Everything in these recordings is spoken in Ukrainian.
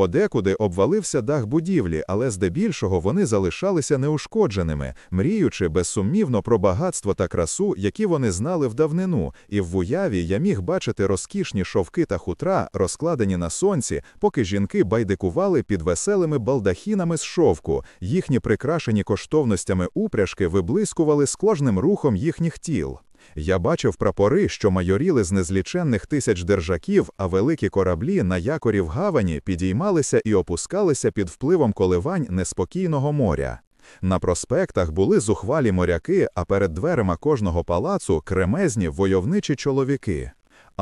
Подекуди обвалився дах будівлі, але здебільшого вони залишалися неушкодженими, мріючи безсумнівно про багатство та красу, які вони знали в давнину, і в уяві я міг бачити розкішні шовки та хутра, розкладені на сонці, поки жінки байдикували під веселими балдахінами з шовку, їхні прикрашені коштовностями упряжки виблискували з кожним рухом їхніх тіл. Я бачив прапори, що майоріли з незліченних тисяч держаків, а великі кораблі на якорі в гавані підіймалися і опускалися під впливом коливань неспокійного моря. На проспектах були зухвалі моряки, а перед дверима кожного палацу кремезні войовничі чоловіки.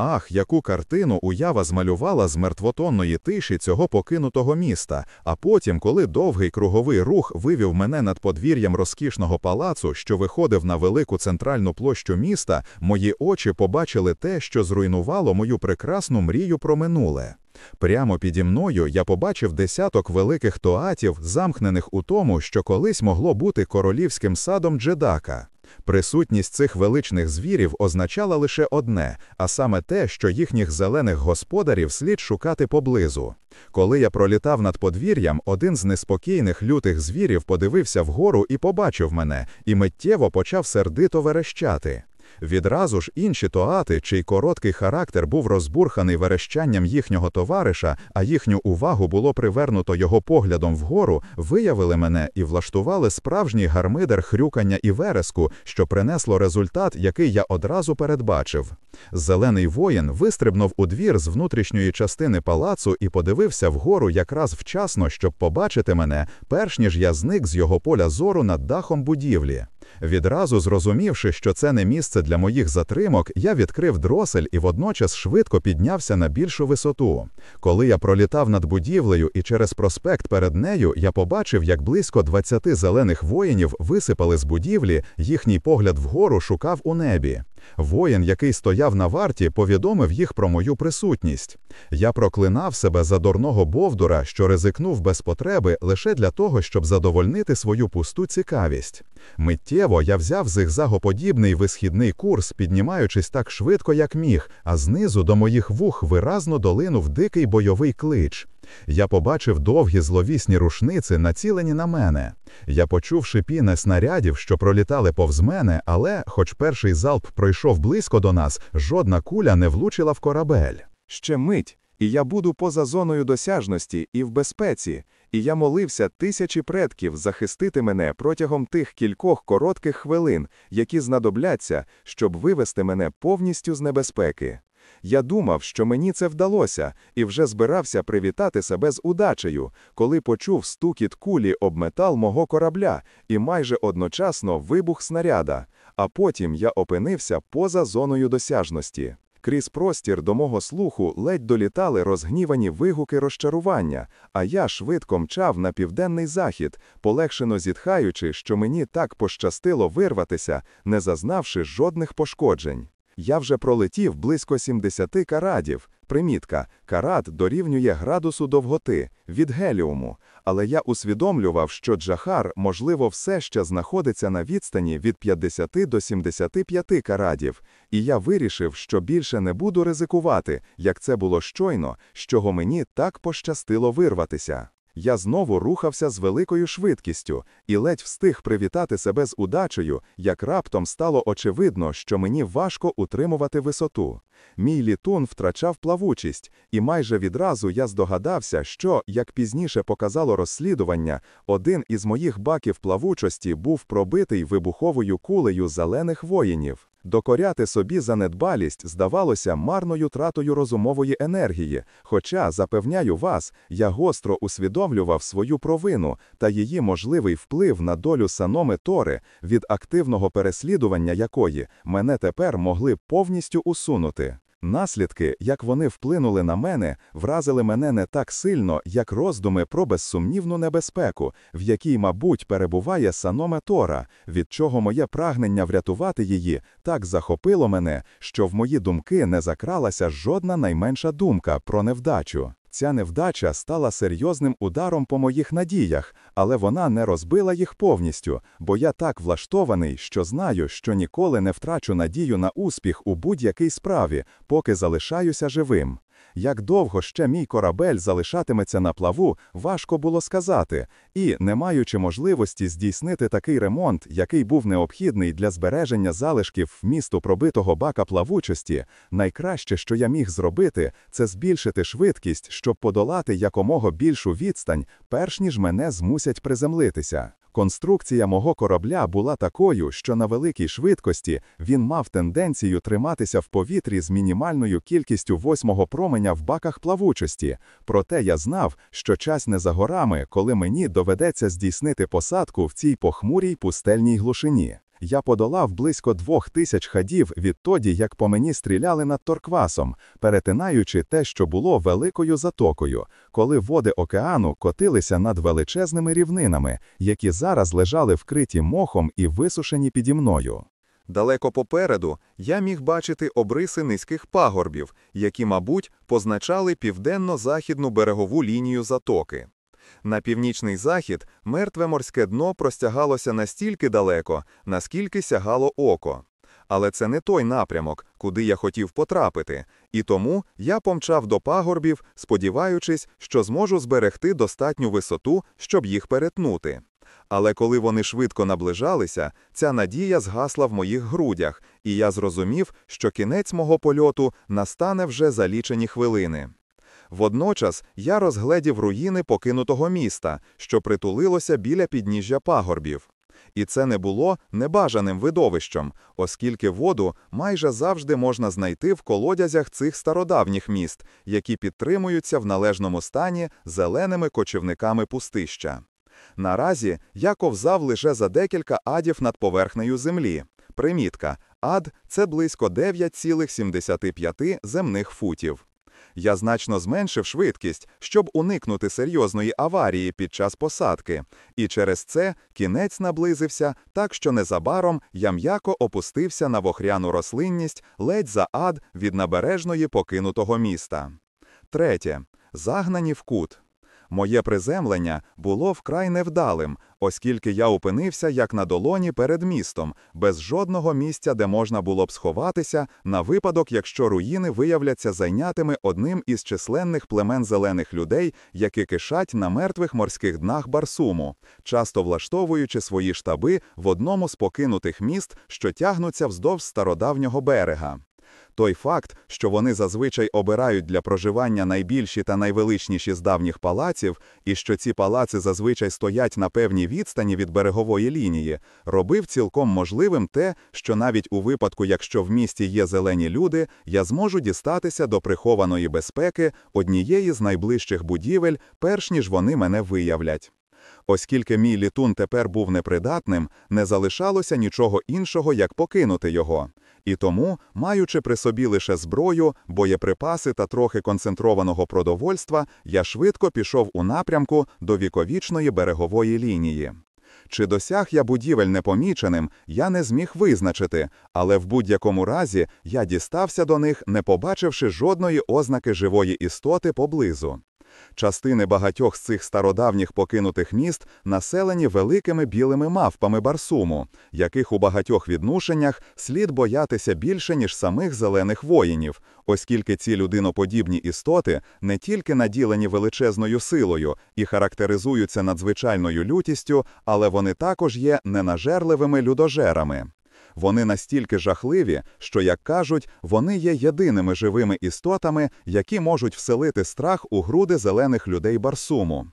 Ах, яку картину уява змалювала з мертвотонної тиші цього покинутого міста. А потім, коли довгий круговий рух вивів мене над подвір'ям розкішного палацу, що виходив на велику центральну площу міста, мої очі побачили те, що зруйнувало мою прекрасну мрію про минуле. Прямо піді мною я побачив десяток великих тоатів, замкнених у тому, що колись могло бути королівським садом Джедака. Присутність цих величних звірів означала лише одне, а саме те, що їхніх зелених господарів слід шукати поблизу. Коли я пролітав над подвір'ям, один з неспокійних лютих звірів подивився вгору і побачив мене, і миттєво почав сердито верещати. Відразу ж інші тоати, чий короткий характер був розбурханий верещанням їхнього товариша, а їхню увагу було привернуто його поглядом вгору, виявили мене і влаштували справжній гармидер хрюкання і вереску, що принесло результат, який я одразу передбачив. Зелений воїн вистрибнув у двір з внутрішньої частини палацу і подивився вгору якраз вчасно, щоб побачити мене, перш ніж я зник з його поля зору над дахом будівлі. Відразу зрозумівши, що це не місце для моїх затримок, я відкрив дросель і водночас швидко піднявся на більшу висоту. Коли я пролітав над будівлею і через проспект перед нею, я побачив, як близько 20 зелених воїнів висипали з будівлі, їхній погляд вгору шукав у небі. Воїн, який стояв на варті, повідомив їх про мою присутність. Я проклинав себе за дурного бовдура, що ризикнув без потреби лише для того, щоб задовольнити свою пусту цікавість. Миттєво я взяв зигзагоподібний висхідний курс, піднімаючись так швидко, як міг, а знизу до моїх вух виразно долинув дикий бойовий клич. Я побачив довгі зловісні рушниці, націлені на мене. Я почув шипіне снарядів, що пролітали повз мене, але, хоч перший залп пройшов близько до нас, жодна куля не влучила в корабель. Ще мить, і я буду поза зоною досяжності і в безпеці, і я молився тисячі предків захистити мене протягом тих кількох коротких хвилин, які знадобляться, щоб вивести мене повністю з небезпеки. Я думав, що мені це вдалося, і вже збирався привітати себе з удачею, коли почув стукіт кулі об метал мого корабля і майже одночасно вибух снаряда, а потім я опинився поза зоною досяжності. Крізь простір до мого слуху ледь долітали розгнівані вигуки розчарування, а я швидко мчав на південний захід, полегшено зітхаючи, що мені так пощастило вирватися, не зазнавши жодних пошкоджень. Я вже пролетів близько 70 карадів. Примітка, карат дорівнює градусу довготи від геліуму, але я усвідомлював, що Джахар, можливо, все ще знаходиться на відстані від 50 до 75 карадів, і я вирішив, що більше не буду ризикувати, як це було щойно, з чого мені так пощастило вирватися. Я знову рухався з великою швидкістю і ледь встиг привітати себе з удачею, як раптом стало очевидно, що мені важко утримувати висоту. Мій літун втрачав плавучість, і майже відразу я здогадався, що, як пізніше показало розслідування, один із моїх баків плавучості був пробитий вибуховою кулею зелених воїнів. Докоряти собі за недбалість здавалося марною тратою розумової енергії, хоча, запевняю вас, я гостро усвідомлював свою провину та її можливий вплив на долю саноми Тори, від активного переслідування якої мене тепер могли повністю усунути. Наслідки, як вони вплинули на мене, вразили мене не так сильно, як роздуми про безсумнівну небезпеку, в якій, мабуть, перебуває саноме Тора, від чого моє прагнення врятувати її так захопило мене, що в мої думки не закралася жодна найменша думка про невдачу. Ця невдача стала серйозним ударом по моїх надіях, але вона не розбила їх повністю, бо я так влаштований, що знаю, що ніколи не втрачу надію на успіх у будь-якій справі, поки залишаюся живим. Як довго ще мій корабель залишатиметься на плаву, важко було сказати, і, не маючи можливості здійснити такий ремонт, який був необхідний для збереження залишків вмісту пробитого бака плавучості, найкраще, що я міг зробити, це збільшити швидкість, щоб подолати якомога більшу відстань, перш ніж мене змусять приземлитися. Конструкція мого корабля була такою, що на великій швидкості він мав тенденцію триматися в повітрі з мінімальною кількістю восьмого променя в баках плавучості. Проте я знав, що час не за горами, коли мені доведеться здійснити посадку в цій похмурій пустельній глушині. Я подолав близько двох тисяч ходів відтоді, як по мені стріляли над Торквасом, перетинаючи те, що було великою затокою, коли води океану котилися над величезними рівнинами, які зараз лежали вкриті мохом і висушені піді мною. Далеко попереду я міг бачити обриси низьких пагорбів, які, мабуть, позначали південно-західну берегову лінію затоки. На північний захід мертве морське дно простягалося настільки далеко, наскільки сягало око. Але це не той напрямок, куди я хотів потрапити, і тому я помчав до пагорбів, сподіваючись, що зможу зберегти достатню висоту, щоб їх перетнути. Але коли вони швидко наближалися, ця надія згасла в моїх грудях, і я зрозумів, що кінець мого польоту настане вже за лічені хвилини. Водночас я розгледів руїни покинутого міста, що притулилося біля підніжжя пагорбів. І це не було небажаним видовищем, оскільки воду майже завжди можна знайти в колодязях цих стародавніх міст, які підтримуються в належному стані зеленими кочівниками пустища. Наразі я ковзав лише за декілька адів над поверхнею землі. Примітка. Ад це близько 9,75 земних футів. Я значно зменшив швидкість, щоб уникнути серйозної аварії під час посадки, і через це кінець наблизився, так що незабаром я м'яко опустився на вохряну рослинність ледь за ад від набережної покинутого міста. Третє. Загнані в кут. Моє приземлення було вкрай невдалим, оскільки я опинився як на долоні перед містом, без жодного місця, де можна було б сховатися, на випадок, якщо руїни виявляться зайнятими одним із численних племен зелених людей, які кишать на мертвих морських днах Барсуму, часто влаштовуючи свої штаби в одному з покинутих міст, що тягнуться вздовж стародавнього берега. Той факт, що вони зазвичай обирають для проживання найбільші та найвеличніші з давніх палаців, і що ці палаци зазвичай стоять на певній відстані від берегової лінії, робив цілком можливим те, що навіть у випадку, якщо в місті є зелені люди, я зможу дістатися до прихованої безпеки однієї з найближчих будівель, перш ніж вони мене виявлять. Оскільки мій літун тепер був непридатним, не залишалося нічого іншого, як покинути його. І тому, маючи при собі лише зброю, боєприпаси та трохи концентрованого продовольства, я швидко пішов у напрямку до віковічної берегової лінії. Чи досяг я будівель непоміченим, я не зміг визначити, але в будь-якому разі я дістався до них, не побачивши жодної ознаки живої істоти поблизу. Частини багатьох з цих стародавніх покинутих міст населені великими білими мавпами Барсуму, яких у багатьох відношеннях слід боятися більше, ніж самих зелених воїнів, оскільки ці людиноподібні істоти не тільки наділені величезною силою і характеризуються надзвичайною лютістю, але вони також є ненажерливими людожерами. Вони настільки жахливі, що, як кажуть, вони є єдиними живими істотами, які можуть вселити страх у груди зелених людей Барсуму.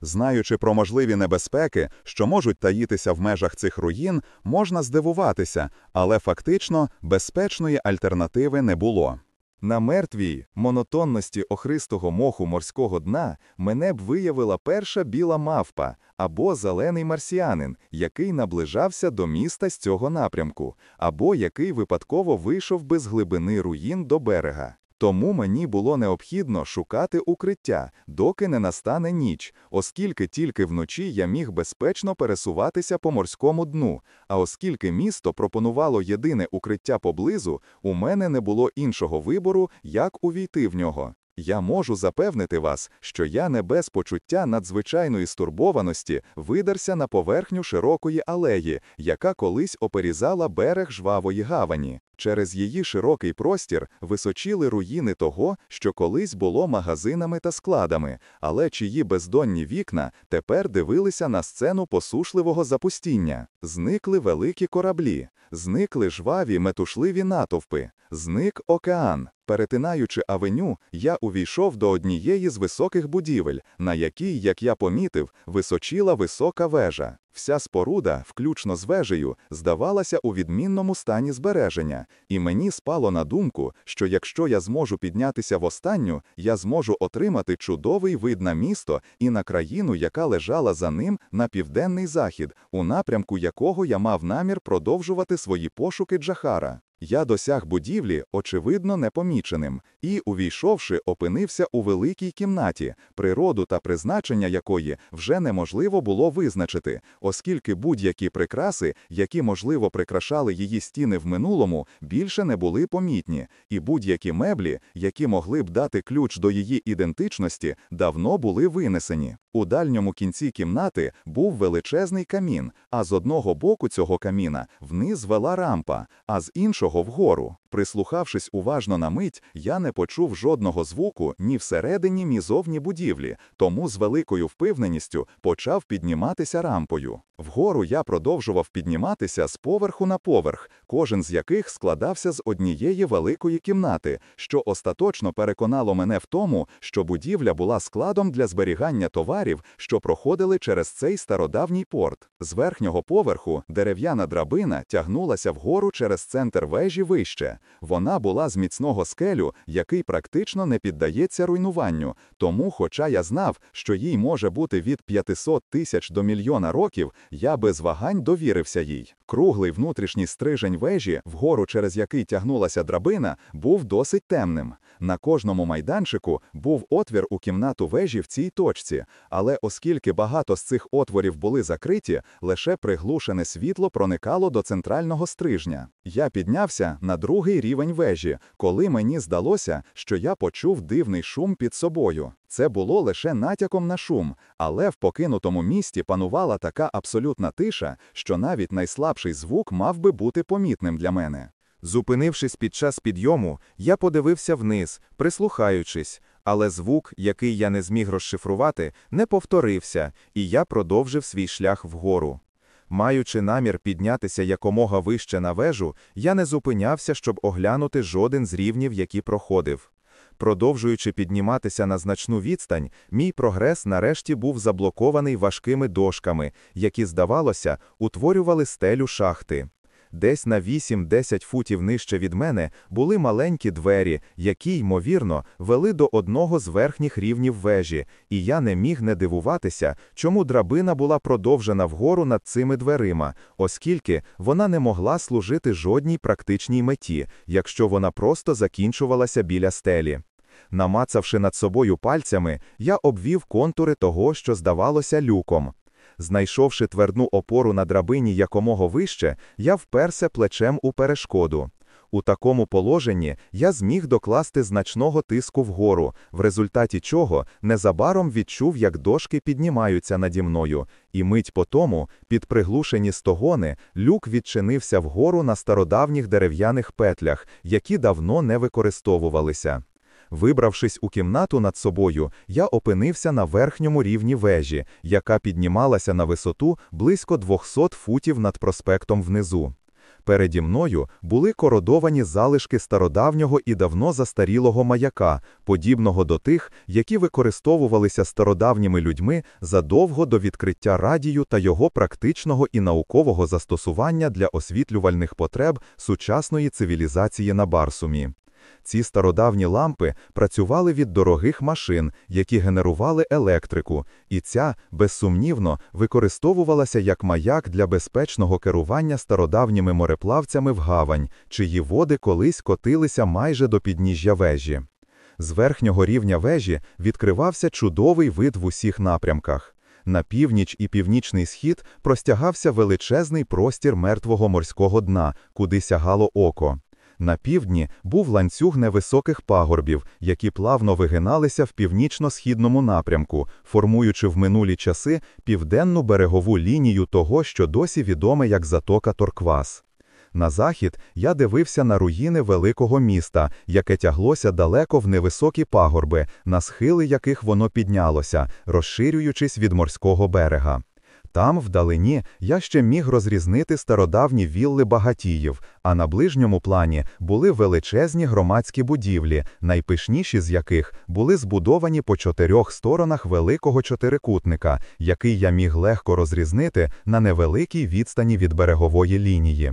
Знаючи про можливі небезпеки, що можуть таїтися в межах цих руїн, можна здивуватися, але фактично безпечної альтернативи не було. На мертвій монотонності охристого моху морського дна мене б виявила перша біла мавпа або зелений марсіанин, який наближався до міста з цього напрямку, або який випадково вийшов би з глибини руїн до берега. Тому мені було необхідно шукати укриття, доки не настане ніч, оскільки тільки вночі я міг безпечно пересуватися по морському дну. А оскільки місто пропонувало єдине укриття поблизу, у мене не було іншого вибору, як увійти в нього. Я можу запевнити вас, що я не без почуття надзвичайної стурбованості видерся на поверхню широкої алеї, яка колись оперізала берег жвавої гавані. Через її широкий простір височіли руїни того, що колись було магазинами та складами, але чиї бездонні вікна тепер дивилися на сцену посушливого запустіння. Зникли великі кораблі, зникли жваві метушливі натовпи, зник океан. Перетинаючи авеню, я увійшов до однієї з високих будівель, на якій, як я помітив, височіла висока вежа. Вся споруда, включно з вежею, здавалася у відмінному стані збереження, і мені спало на думку, що якщо я зможу піднятися в останню, я зможу отримати чудовий вид на місто і на країну, яка лежала за ним на південний захід, у напрямку якого я мав намір продовжувати свої пошуки Джахара. Я досяг будівлі, очевидно, непоміченим, і, увійшовши, опинився у великій кімнаті, природу та призначення якої вже неможливо було визначити, оскільки будь-які прикраси, які, можливо, прикрашали її стіни в минулому, більше не були помітні, і будь-які меблі, які могли б дати ключ до її ідентичності, давно були винесені. У дальньому кінці кімнати був величезний камін, а з одного боку цього каміна вниз вела рампа, а з іншого вгору. Прислухавшись уважно на мить, я не почув жодного звуку ні всередині, ні зовні будівлі, тому з великою впевненістю почав підніматися рампою. Вгору я продовжував підніматися з поверху на поверх, кожен з яких складався з однієї великої кімнати, що остаточно переконало мене в тому, що будівля була складом для зберігання товарів, що проходили через цей стародавній порт. З верхнього поверху дерев'яна драбина тягнулася вгору через центр вежі вище. Вона була з міцного скелю, який практично не піддається руйнуванню. Тому, хоча я знав, що їй може бути від 500 тисяч до мільйона років, я без вагань довірився їй. Круглий внутрішній стрижень вежі, вгору через який тягнулася драбина, був досить темним. На кожному майданчику був отвір у кімнату вежі в цій точці, але оскільки багато з цих отворів були закриті, лише приглушене світло проникало до центрального стрижня. Я піднявся на другий рівень вежі, коли мені здалося, що я почув дивний шум під собою. Це було лише натяком на шум, але в покинутому місті панувала така абсолютна тиша, що навіть найслабший звук мав би бути помітним для мене. Зупинившись під час підйому, я подивився вниз, прислухаючись, але звук, який я не зміг розшифрувати, не повторився, і я продовжив свій шлях вгору. Маючи намір піднятися якомога вище на вежу, я не зупинявся, щоб оглянути жоден з рівнів, які проходив. Продовжуючи підніматися на значну відстань, мій прогрес нарешті був заблокований важкими дошками, які, здавалося, утворювали стелю шахти. Десь на 8-10 футів нижче від мене були маленькі двері, які, ймовірно, вели до одного з верхніх рівнів вежі, і я не міг не дивуватися, чому драбина була продовжена вгору над цими дверима, оскільки вона не могла служити жодній практичній меті, якщо вона просто закінчувалася біля стелі. Намацавши над собою пальцями, я обвів контури того, що здавалося люком. Знайшовши твердну опору на драбині якомога вище, я вперся плечем у перешкоду. У такому положенні я зміг докласти значного тиску вгору, в результаті чого незабаром відчув, як дошки піднімаються наді мною, і мить по тому, під приглушені стогони, люк відчинився вгору на стародавніх дерев'яних петлях, які давно не використовувалися. Вибравшись у кімнату над собою, я опинився на верхньому рівні вежі, яка піднімалася на висоту близько 200 футів над проспектом внизу. Переді мною були кородовані залишки стародавнього і давно застарілого маяка, подібного до тих, які використовувалися стародавніми людьми задовго до відкриття радію та його практичного і наукового застосування для освітлювальних потреб сучасної цивілізації на Барсумі. Ці стародавні лампи працювали від дорогих машин, які генерували електрику, і ця, безсумнівно, використовувалася як маяк для безпечного керування стародавніми мореплавцями в гавань, чиї води колись котилися майже до підніжжя вежі. З верхнього рівня вежі відкривався чудовий вид в усіх напрямках. На північ і північний схід простягався величезний простір мертвого морського дна, куди сягало око. На півдні був ланцюг невисоких пагорбів, які плавно вигиналися в північно-східному напрямку, формуючи в минулі часи південну берегову лінію того, що досі відоме як затока Торквас. На захід я дивився на руїни великого міста, яке тяглося далеко в невисокі пагорби, на схили яких воно піднялося, розширюючись від морського берега. Там, вдалині, я ще міг розрізнити стародавні вілли багатіїв, а на ближньому плані були величезні громадські будівлі, найпишніші з яких були збудовані по чотирьох сторонах великого чотирикутника, який я міг легко розрізнити на невеликій відстані від берегової лінії.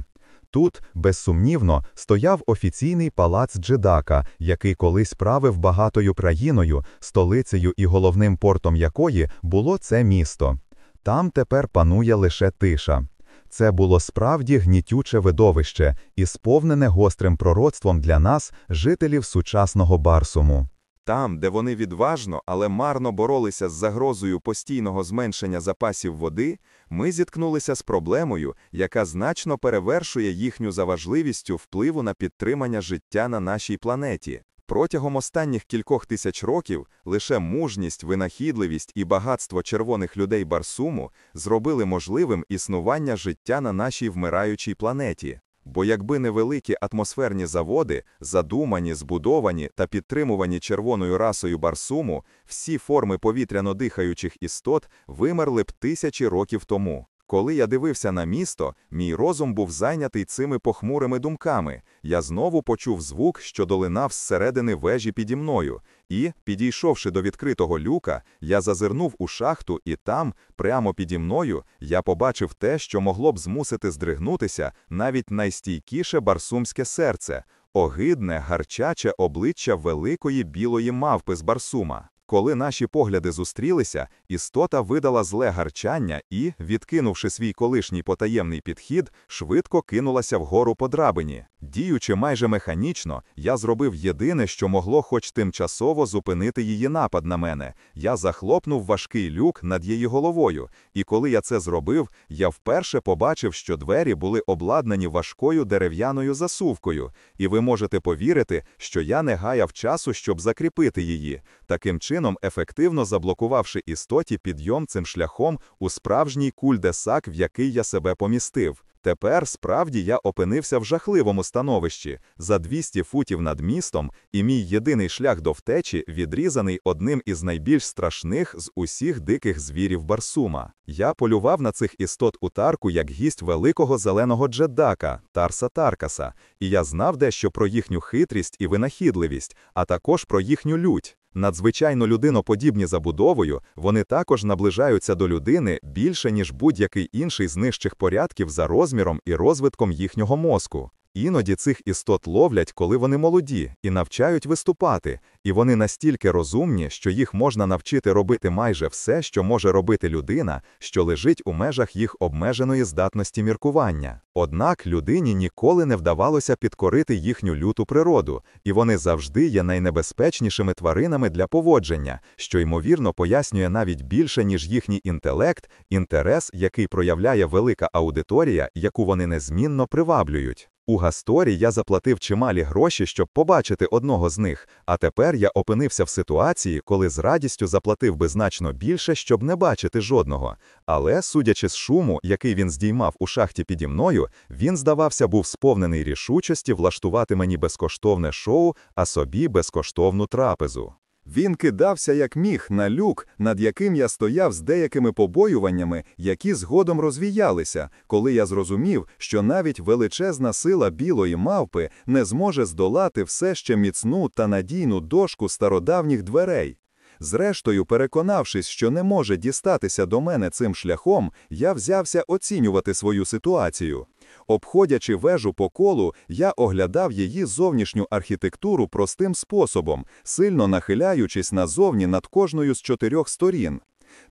Тут, безсумнівно, стояв офіційний палац Джедака, який колись правив багатою країною, столицею і головним портом якої було це місто. Там тепер панує лише тиша. Це було справді гнітюче видовище і сповнене гострим пророцтвом для нас, жителів сучасного Барсуму. Там, де вони відважно, але марно боролися з загрозою постійного зменшення запасів води, ми зіткнулися з проблемою, яка значно перевершує їхню за важливістю впливу на підтримання життя на нашій планеті. Протягом останніх кількох тисяч років лише мужність, винахідливість і багатство червоних людей Барсуму зробили можливим існування життя на нашій вмираючій планеті. Бо якби невеликі атмосферні заводи, задумані, збудовані та підтримувані червоною расою Барсуму, всі форми повітряно дихаючих істот вимерли б тисячі років тому. Коли я дивився на місто, мій розум був зайнятий цими похмурими думками. Я знову почув звук, що долинав зсередини вежі піді мною, і, підійшовши до відкритого люка, я зазирнув у шахту, і там, прямо піді мною, я побачив те, що могло б змусити здригнутися навіть найстійкіше барсумське серце огидне, гарчаче обличчя великої білої мавпи з барсума. Коли наші погляди зустрілися, істота видала зле гарчання і, відкинувши свій колишній потаємний підхід, швидко кинулася вгору по драбині. Діючи майже механічно, я зробив єдине, що могло хоч тимчасово зупинити її напад на мене. Я захлопнув важкий люк над її головою, і коли я це зробив, я вперше побачив, що двері були обладнані важкою дерев'яною засувкою, і ви можете повірити, що я не гаяв часу, щоб закріпити її. Таким чином, ефективно заблокувавши істоті підйом цим шляхом у справжній кульдесак, в який я себе помістив. Тепер справді я опинився в жахливому становищі за 200 футів над містом, і мій єдиний шлях до втечі відрізаний одним із найбільш страшних з усіх диких звірів Барсума. Я полював на цих істот у тарку як гість великого зеленого джедака Тарса Таркаса, і я знав дещо про їхню хитрість і винахідливість, а також про їхню лють. Надзвичайно людиноподібні забудовою, вони також наближаються до людини більше, ніж будь-який інший з нижчих порядків за розміром і розвитком їхнього мозку. Іноді цих істот ловлять, коли вони молоді, і навчають виступати, і вони настільки розумні, що їх можна навчити робити майже все, що може робити людина, що лежить у межах їх обмеженої здатності міркування. Однак людині ніколи не вдавалося підкорити їхню люту природу, і вони завжди є найнебезпечнішими тваринами для поводження, що ймовірно пояснює навіть більше, ніж їхній інтелект, інтерес, який проявляє велика аудиторія, яку вони незмінно приваблюють. У Гасторі я заплатив чималі гроші, щоб побачити одного з них, а тепер я опинився в ситуації, коли з радістю заплатив би значно більше, щоб не бачити жодного. Але, судячи з шуму, який він здіймав у шахті піді мною, він, здавався, був сповнений рішучості влаштувати мені безкоштовне шоу, а собі безкоштовну трапезу. Він кидався як міг на люк, над яким я стояв з деякими побоюваннями, які згодом розвіялися, коли я зрозумів, що навіть величезна сила білої мавпи не зможе здолати все ще міцну та надійну дошку стародавніх дверей. Зрештою, переконавшись, що не може дістатися до мене цим шляхом, я взявся оцінювати свою ситуацію. Обходячи вежу по колу, я оглядав її зовнішню архітектуру простим способом, сильно нахиляючись назовні над кожною з чотирьох сторін.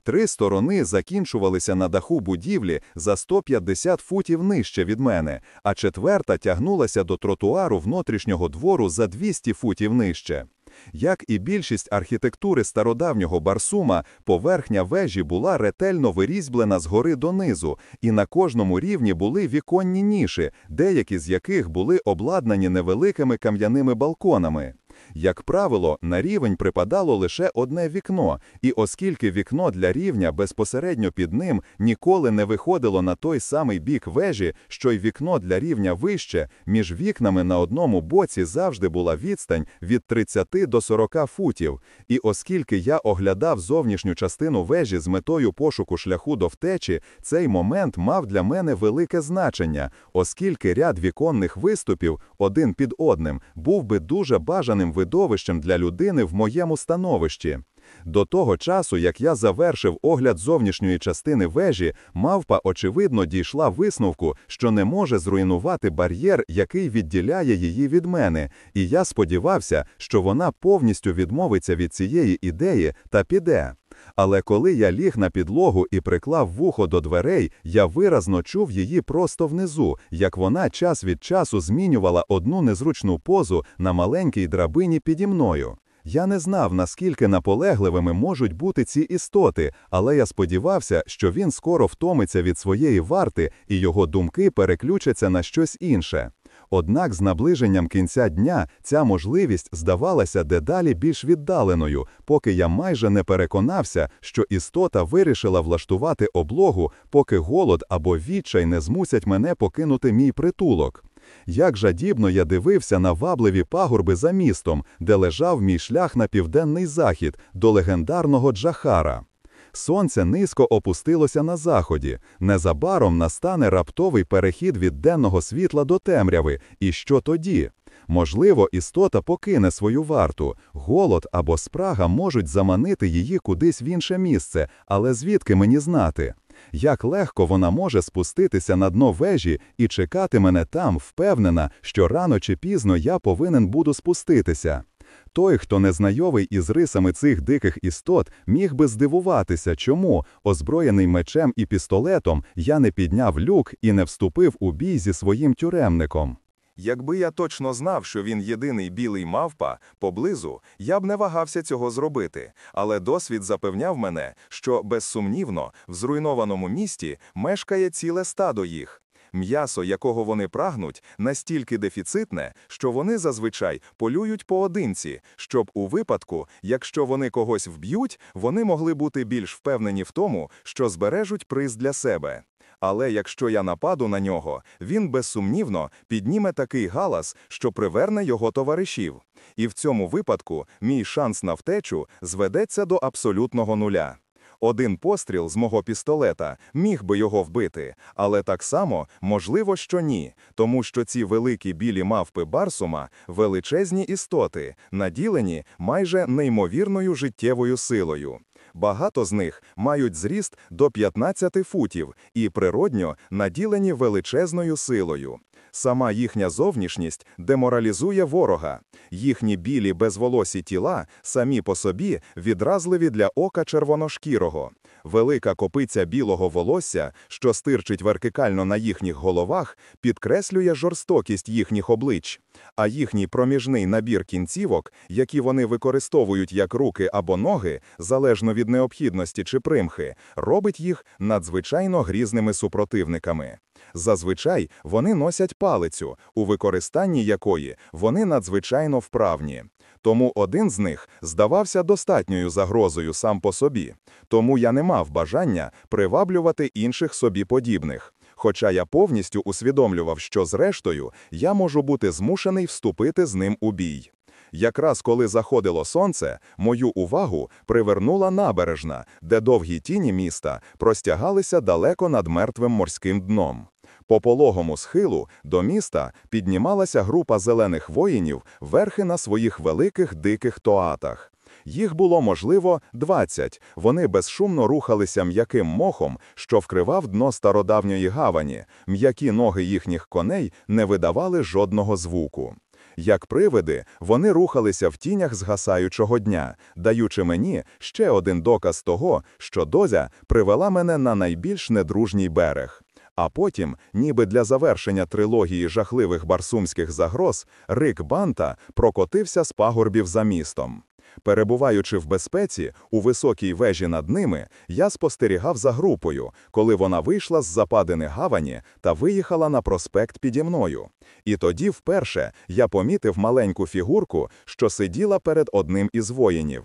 Три сторони закінчувалися на даху будівлі за 150 футів нижче від мене, а четверта тягнулася до тротуару внутрішнього двору за 200 футів нижче. Як і більшість архітектури стародавнього Барсума, поверхня вежі була ретельно вирізьблена згори донизу, і на кожному рівні були віконні ніші, деякі з яких були обладнані невеликими кам'яними балконами. Як правило, на рівень припадало лише одне вікно, і оскільки вікно для рівня безпосередньо під ним ніколи не виходило на той самий бік вежі, що й вікно для рівня вище, між вікнами на одному боці завжди була відстань від 30 до 40 футів. І оскільки я оглядав зовнішню частину вежі з метою пошуку шляху до втечі, цей момент мав для мене велике значення, оскільки ряд віконних виступів один під одним був би дуже бажаним видовищем для людини в моєму становищі. До того часу, як я завершив огляд зовнішньої частини вежі, мавпа, очевидно, дійшла висновку, що не може зруйнувати бар'єр, який відділяє її від мене, і я сподівався, що вона повністю відмовиться від цієї ідеї та піде. Але коли я ліг на підлогу і приклав вухо до дверей, я виразно чув її просто внизу, як вона час від часу змінювала одну незручну позу на маленькій драбині піді мною. Я не знав, наскільки наполегливими можуть бути ці істоти, але я сподівався, що він скоро втомиться від своєї варти і його думки переключаться на щось інше. Однак з наближенням кінця дня ця можливість здавалася дедалі більш віддаленою, поки я майже не переконався, що істота вирішила влаштувати облогу, поки голод або відчай не змусять мене покинути мій притулок. Як жадібно я дивився на вабливі пагорби за містом, де лежав мій шлях на південний захід до легендарного Джахара. Сонце низько опустилося на заході. Незабаром настане раптовий перехід від денного світла до темряви. І що тоді? Можливо, істота покине свою варту. Голод або спрага можуть заманити її кудись в інше місце, але звідки мені знати? Як легко вона може спуститися на дно вежі і чекати мене там, впевнена, що рано чи пізно я повинен буду спуститися. Той, хто не знайомий із рисами цих диких істот, міг би здивуватися, чому, озброєний мечем і пістолетом, я не підняв люк і не вступив у бій зі своїм тюремником. Якби я точно знав, що він єдиний білий мавпа поблизу, я б не вагався цього зробити, але досвід запевняв мене, що безсумнівно в зруйнованому місті мешкає ціле стадо їх. М'ясо, якого вони прагнуть, настільки дефіцитне, що вони зазвичай полюють поодинці, щоб у випадку, якщо вони когось вб'ють, вони могли бути більш впевнені в тому, що збережуть приз для себе. Але якщо я нападу на нього, він безсумнівно підніме такий галас, що приверне його товаришів. І в цьому випадку мій шанс на втечу зведеться до абсолютного нуля. Один постріл з мого пістолета міг би його вбити, але так само можливо, що ні, тому що ці великі білі мавпи Барсума величезні істоти, наділені майже неймовірною життєвою силою. Багато з них мають зріст до 15 футів і природньо наділені величезною силою. Сама їхня зовнішність деморалізує ворога. Їхні білі безволосі тіла самі по собі відразливі для ока червоношкірого. Велика копиця білого волосся, що стирчить вертикально на їхніх головах, підкреслює жорстокість їхніх облич. А їхній проміжний набір кінцівок, які вони використовують як руки або ноги, залежно від необхідності чи примхи, робить їх надзвичайно грізними супротивниками. Зазвичай вони носять палицю, у використанні якої вони надзвичайно вправні. Тому один з них здавався достатньою загрозою сам по собі, тому я не мав бажання приваблювати інших собі подібних. Хоча я повністю усвідомлював, що зрештою я можу бути змушений вступити з ним у бій. Якраз коли заходило сонце, мою увагу привернула набережна, де довгі тіні міста простягалися далеко над мертвим морським дном. По пологому схилу до міста піднімалася група зелених воїнів верхи на своїх великих диких тоатах. Їх було, можливо, 20. Вони безшумно рухалися м'яким мохом, що вкривав дно стародавньої гавані. М'які ноги їхніх коней не видавали жодного звуку. Як привиди, вони рухалися в тінях згасаючого дня, даючи мені ще один доказ того, що дозя привела мене на найбільш недружній берег. А потім, ніби для завершення трилогії жахливих барсумських загроз, рик банта прокотився з пагорбів за містом. Перебуваючи в безпеці, у високій вежі над ними, я спостерігав за групою, коли вона вийшла з западини гавані та виїхала на проспект піді мною. І тоді вперше я помітив маленьку фігурку, що сиділа перед одним із воїнів.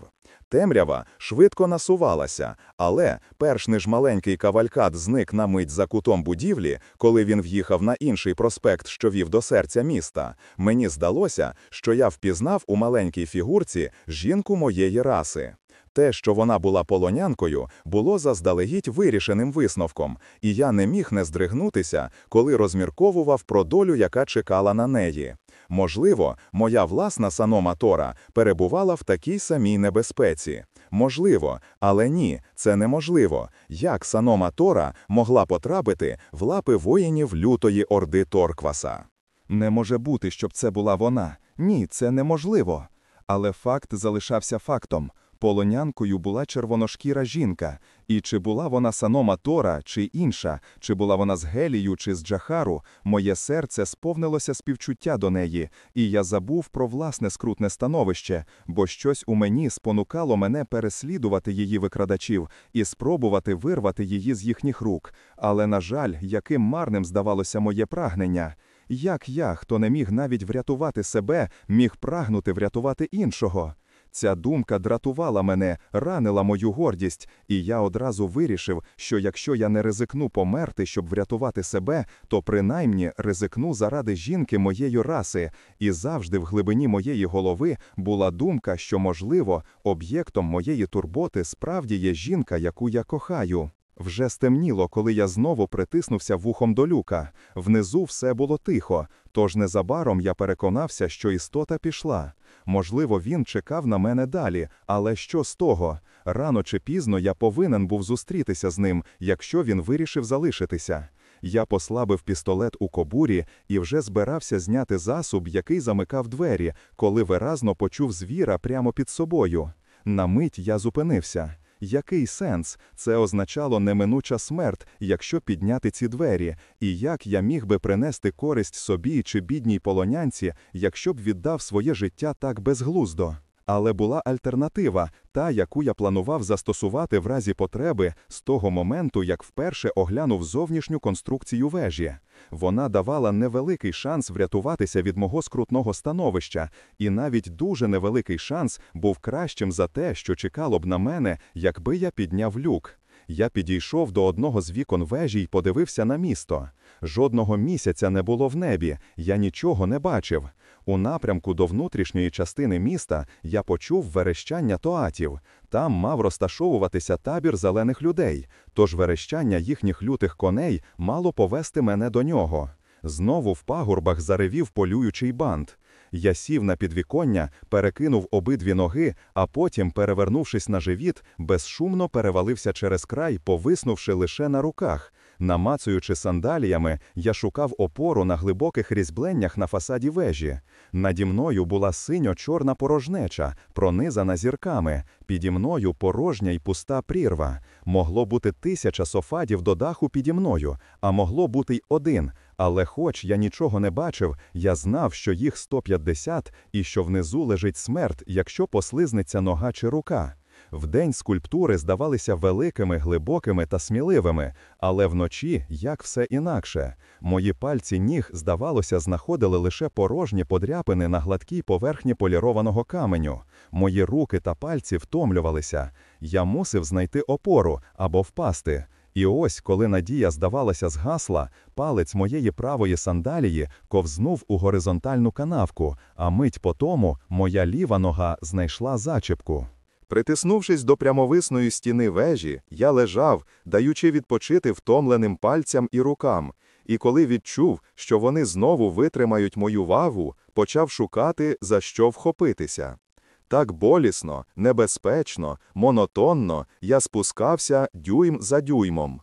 Темрява швидко насувалася, але, перш ніж маленький кавалькад зник на мить за кутом будівлі, коли він в'їхав на інший проспект, що вів до серця міста, мені здалося, що я впізнав у маленькій фігурці жінку моєї раси. Те, що вона була полонянкою, було заздалегідь вирішеним висновком, і я не міг не здригнутися, коли розмірковував про долю, яка чекала на неї. Можливо, моя власна санома Тора перебувала в такій самій небезпеці. Можливо, але ні, це неможливо. Як санома Тора могла потрапити в лапи воїнів лютої орди Торкваса? Не може бути, щоб це була вона. Ні, це неможливо. Але факт залишався фактом. Полонянкою була червоношкіра жінка, і чи була вона санома Тора, чи інша, чи була вона з Гелію, чи з Джахару, моє серце сповнилося співчуття до неї, і я забув про власне скрутне становище, бо щось у мені спонукало мене переслідувати її викрадачів і спробувати вирвати її з їхніх рук. Але, на жаль, яким марним здавалося моє прагнення. Як я, хто не міг навіть врятувати себе, міг прагнути врятувати іншого? Ця думка дратувала мене, ранила мою гордість, і я одразу вирішив, що якщо я не ризикну померти, щоб врятувати себе, то принаймні ризикну заради жінки моєї раси, і завжди в глибині моєї голови була думка, що, можливо, об'єктом моєї турботи справді є жінка, яку я кохаю. Вже стемніло, коли я знову притиснувся вухом до люка. Внизу все було тихо, тож незабаром я переконався, що істота пішла. Можливо, він чекав на мене далі, але що з того? Рано чи пізно я повинен був зустрітися з ним, якщо він вирішив залишитися. Я послабив пістолет у кобурі і вже збирався зняти засуб, який замикав двері, коли виразно почув звіра прямо під собою. На мить я зупинився. Який сенс? Це означало неминуча смерть, якщо підняти ці двері, і як я міг би принести користь собі чи бідній полонянці, якщо б віддав своє життя так безглуздо. Але була альтернатива, та, яку я планував застосувати в разі потреби з того моменту, як вперше оглянув зовнішню конструкцію вежі. Вона давала невеликий шанс врятуватися від мого скрутного становища, і навіть дуже невеликий шанс був кращим за те, що чекало б на мене, якби я підняв люк. Я підійшов до одного з вікон вежі й подивився на місто. Жодного місяця не було в небі, я нічого не бачив. У напрямку до внутрішньої частини міста я почув верещання тоатів. Там мав розташовуватися табір зелених людей, тож верещання їхніх лютих коней мало повести мене до нього. Знову в пагорбах заревів полюючий банд. Я сів на підвіконня, перекинув обидві ноги, а потім, перевернувшись на живіт, безшумно перевалився через край, повиснувши лише на руках. Намацуючи сандаліями, я шукав опору на глибоких різьбленнях на фасаді вежі. Наді мною була синьо-чорна порожнеча, пронизана зірками. Піді мною порожня й пуста прірва. Могло бути тисяча софадів до даху піді мною, а могло бути й один. Але хоч я нічого не бачив, я знав, що їх 150 і що внизу лежить смерть, якщо послизнеться нога чи рука. Вдень скульптури здавалися великими, глибокими та сміливими, але вночі як все інакше. Мої пальці ніг, здавалося, знаходили лише порожні подряпини на гладкій поверхні полірованого каменю. Мої руки та пальці втомлювалися. Я мусив знайти опору або впасти. І ось, коли надія, здавалося, згасла, палець моєї правої сандалії ковзнув у горизонтальну канавку, а мить по тому моя ліва нога знайшла зачіпку. Притиснувшись до прямовисної стіни вежі, я лежав, даючи відпочити втомленим пальцям і рукам, і коли відчув, що вони знову витримають мою вагу, почав шукати, за що вхопитися. Так болісно, небезпечно, монотонно я спускався дюйм за дюймом.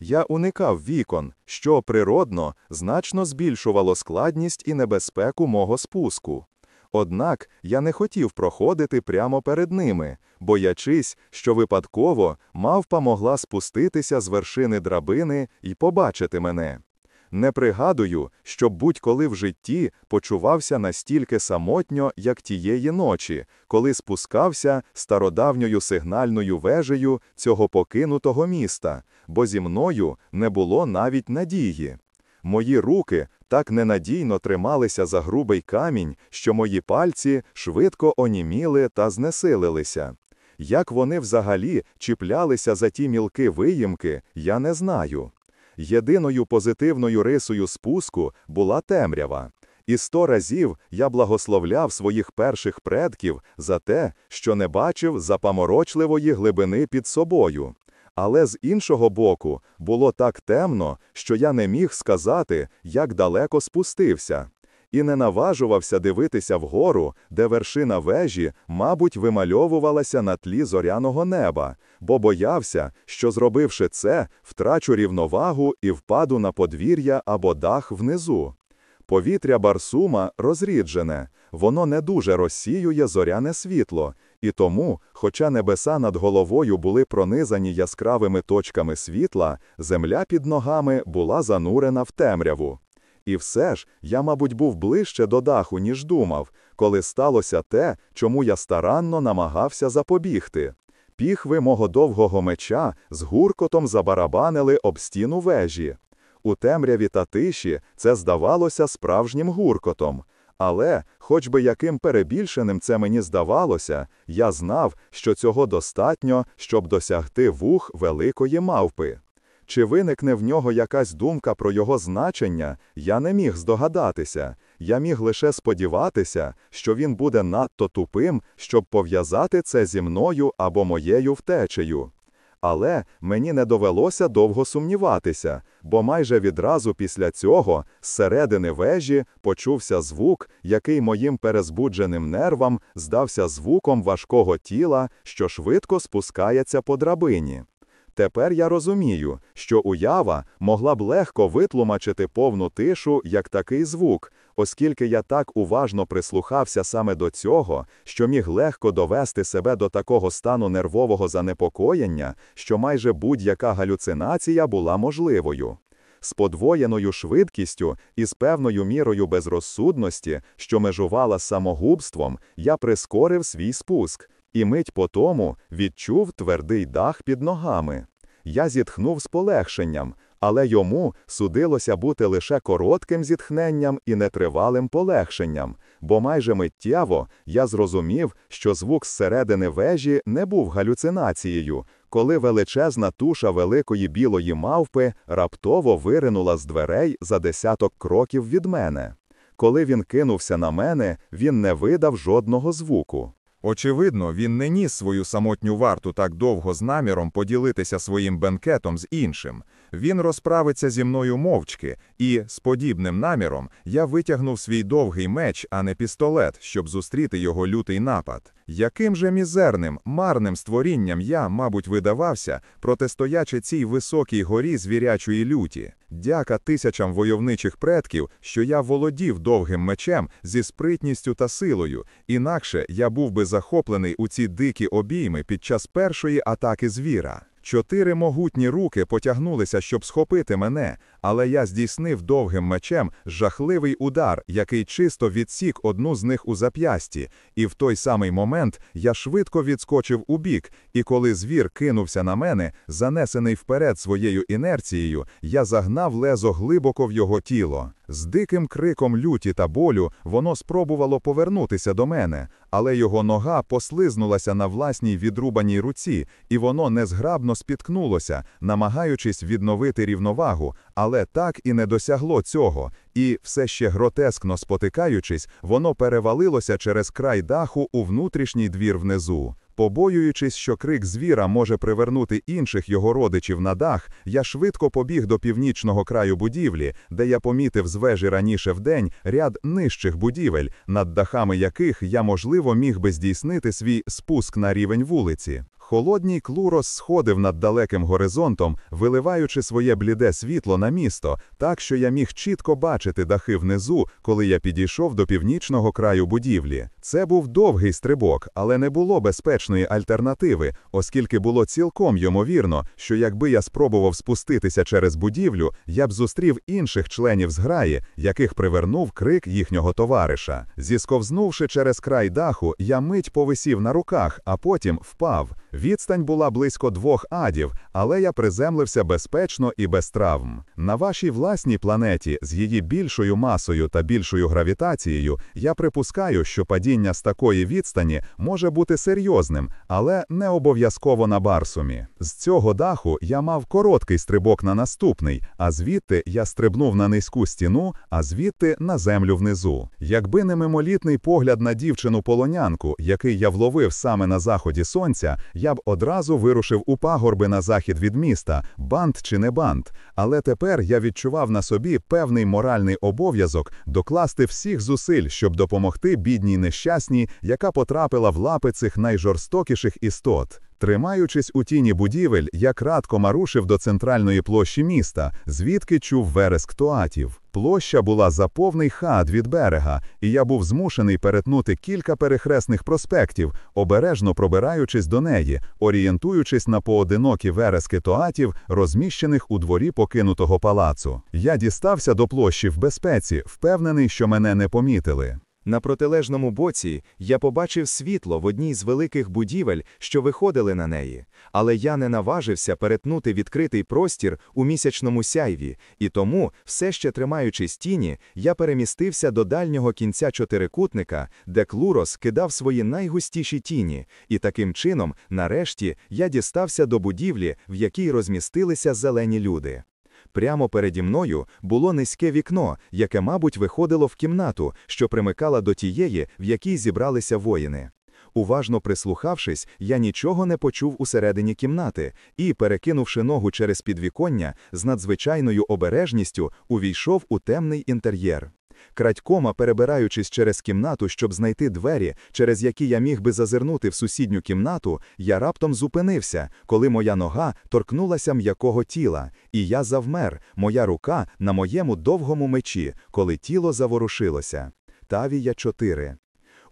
Я уникав вікон, що природно значно збільшувало складність і небезпеку мого спуску. Однак я не хотів проходити прямо перед ними, боячись, що випадково мавпа могла спуститися з вершини драбини і побачити мене. Не пригадую, щоб будь-коли в житті почувався настільки самотньо, як тієї ночі, коли спускався стародавньою сигнальною вежею цього покинутого міста, бо зі мною не було навіть надії. Мої руки так ненадійно трималися за грубий камінь, що мої пальці швидко оніміли та знесилилися. Як вони взагалі чіплялися за ті мілки виїмки, я не знаю. Єдиною позитивною рисою спуску була темрява. І сто разів я благословляв своїх перших предків за те, що не бачив запаморочливої глибини під собою. Але з іншого боку, було так темно, що я не міг сказати, як далеко спустився, і не наважувався дивитися вгору, де вершина вежі, мабуть, вимальовувалася на тлі зоряного неба, бо боявся, що, зробивши це, втрачу рівновагу і впаду на подвір'я або дах внизу. Повітря Барсума розріджене, воно не дуже розсіює зоряне світло, і тому, хоча небеса над головою були пронизані яскравими точками світла, земля під ногами була занурена в темряву. І все ж я, мабуть, був ближче до даху, ніж думав, коли сталося те, чому я старанно намагався запобігти. Піхви мого довгого меча з гуркотом забарабанили об стіну вежі. У темряві та тиші це здавалося справжнім гуркотом. Але, хоч би яким перебільшеним це мені здавалося, я знав, що цього достатньо, щоб досягти вух великої мавпи. Чи виникне в нього якась думка про його значення, я не міг здогадатися. Я міг лише сподіватися, що він буде надто тупим, щоб пов'язати це зі мною або моєю втечею. Але мені не довелося довго сумніватися, бо майже відразу після цього з середини вежі почувся звук, який моїм перезбудженим нервам здався звуком важкого тіла, що швидко спускається по драбині. Тепер я розумію, що уява могла б легко витлумачити повну тишу як такий звук, оскільки я так уважно прислухався саме до цього, що міг легко довести себе до такого стану нервового занепокоєння, що майже будь-яка галюцинація була можливою. З подвоєною швидкістю і з певною мірою безрозсудності, що межувала самогубством, я прискорив свій спуск, і мить по тому відчув твердий дах під ногами. Я зітхнув з полегшенням, але йому судилося бути лише коротким зітхненням і нетривалим полегшенням, бо майже миттєво я зрозумів, що звук зсередини вежі не був галюцинацією, коли величезна туша великої білої мавпи раптово виринула з дверей за десяток кроків від мене. Коли він кинувся на мене, він не видав жодного звуку. Очевидно, він не ніс свою самотню варту так довго з наміром поділитися своїм бенкетом з іншим. Він розправиться зі мною мовчки, і, з подібним наміром, я витягнув свій довгий меч, а не пістолет, щоб зустріти його лютий напад. Яким же мізерним, марним створінням я, мабуть, видавався, протистоячи цій високій горі звірячої люті. Дяка тисячам войовничих предків, що я володів довгим мечем зі спритністю та силою, інакше я був би захоплений у ці дикі обійми під час першої атаки звіра. Чотири могутні руки потягнулися, щоб схопити мене, але я здійснив довгим мечем жахливий удар, який чисто відсік одну з них у зап'ясті, і в той самий момент я швидко відскочив у бік, і коли звір кинувся на мене, занесений вперед своєю інерцією, я загнав лезо глибоко в його тіло. З диким криком люті та болю воно спробувало повернутися до мене, але його нога послизнулася на власній відрубаній руці, і воно незграбно спіткнулося, намагаючись відновити рівновагу, але так і не досягло цього, і, все ще гротескно спотикаючись, воно перевалилося через край даху у внутрішній двір внизу. Побоюючись, що крик звіра може привернути інших його родичів на дах, я швидко побіг до північного краю будівлі, де я помітив з вежі раніше в день ряд нижчих будівель, над дахами яких я, можливо, міг би здійснити свій спуск на рівень вулиці. Холодній клурос сходив над далеким горизонтом, виливаючи своє бліде світло на місто, так що я міг чітко бачити дахи внизу, коли я підійшов до північного краю будівлі. Це був довгий стрибок, але не було безпечної альтернативи, оскільки було цілком ймовірно, що якби я спробував спуститися через будівлю, я б зустрів інших членів зграї, яких привернув крик їхнього товариша. Зісковзнувши через край даху, я мить повисів на руках, а потім впав. Відстань була близько двох адів, але я приземлився безпечно і без травм. На вашій власній планеті з її більшою масою та більшою гравітацією я припускаю, що падіння з такої відстані може бути серйозним, але не обов'язково на барсумі. З цього даху я мав короткий стрибок на наступний, а звідти я стрибнув на низьку стіну, а звідти на землю внизу. Якби не мимолітний погляд на дівчину-полонянку, який я вловив саме на заході сонця, я б одразу вирушив у пагорби на захід від міста, банд чи не банд. Але тепер я відчував на собі певний моральний обов'язок докласти всіх зусиль, щоб допомогти бідній нещасній, яка потрапила в лапи цих найжорстокіших істот. Тримаючись у тіні будівель, я кратко марушив до центральної площі міста, звідки чув вереск тоатів. Площа була за повний хат від берега, і я був змушений перетнути кілька перехресних проспектів, обережно пробираючись до неї, орієнтуючись на поодинокі верески тоатів, розміщених у дворі покинутого палацу. Я дістався до площі в безпеці, впевнений, що мене не помітили. На протилежному боці я побачив світло в одній з великих будівель, що виходили на неї, але я не наважився перетнути відкритий простір у місячному сяйві, і тому, все ще тримаючись тіні, я перемістився до дальнього кінця чотирикутника, де Клурос кидав свої найгустіші тіні, і таким чином, нарешті, я дістався до будівлі, в якій розмістилися зелені люди. Прямо переді мною було низьке вікно, яке, мабуть, виходило в кімнату, що примикала до тієї, в якій зібралися воїни. Уважно прислухавшись, я нічого не почув усередині кімнати і, перекинувши ногу через підвіконня, з надзвичайною обережністю увійшов у темний інтер'єр. Крадькома, перебираючись через кімнату, щоб знайти двері, через які я міг би зазирнути в сусідню кімнату, я раптом зупинився, коли моя нога торкнулася м'якого тіла, і я завмер, моя рука на моєму довгому мечі, коли тіло заворушилося. Тавія 4.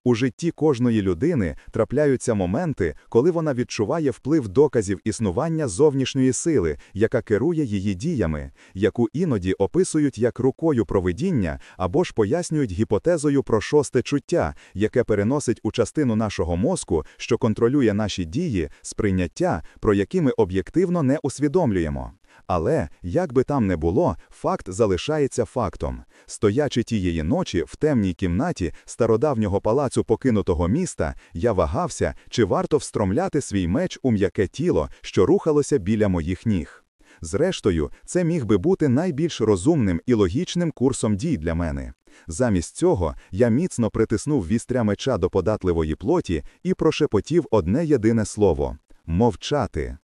У житті кожної людини трапляються моменти, коли вона відчуває вплив доказів існування зовнішньої сили, яка керує її діями, яку іноді описують як рукою провидіння або ж пояснюють гіпотезою про шосте чуття, яке переносить у частину нашого мозку, що контролює наші дії, сприйняття, про які ми об'єктивно не усвідомлюємо. Але, як би там не було, факт залишається фактом. Стоячи тієї ночі в темній кімнаті стародавнього палацу покинутого міста, я вагався, чи варто встромляти свій меч у м'яке тіло, що рухалося біля моїх ніг. Зрештою, це міг би бути найбільш розумним і логічним курсом дій для мене. Замість цього я міцно притиснув вістря меча до податливої плоті і прошепотів одне єдине слово мовчати.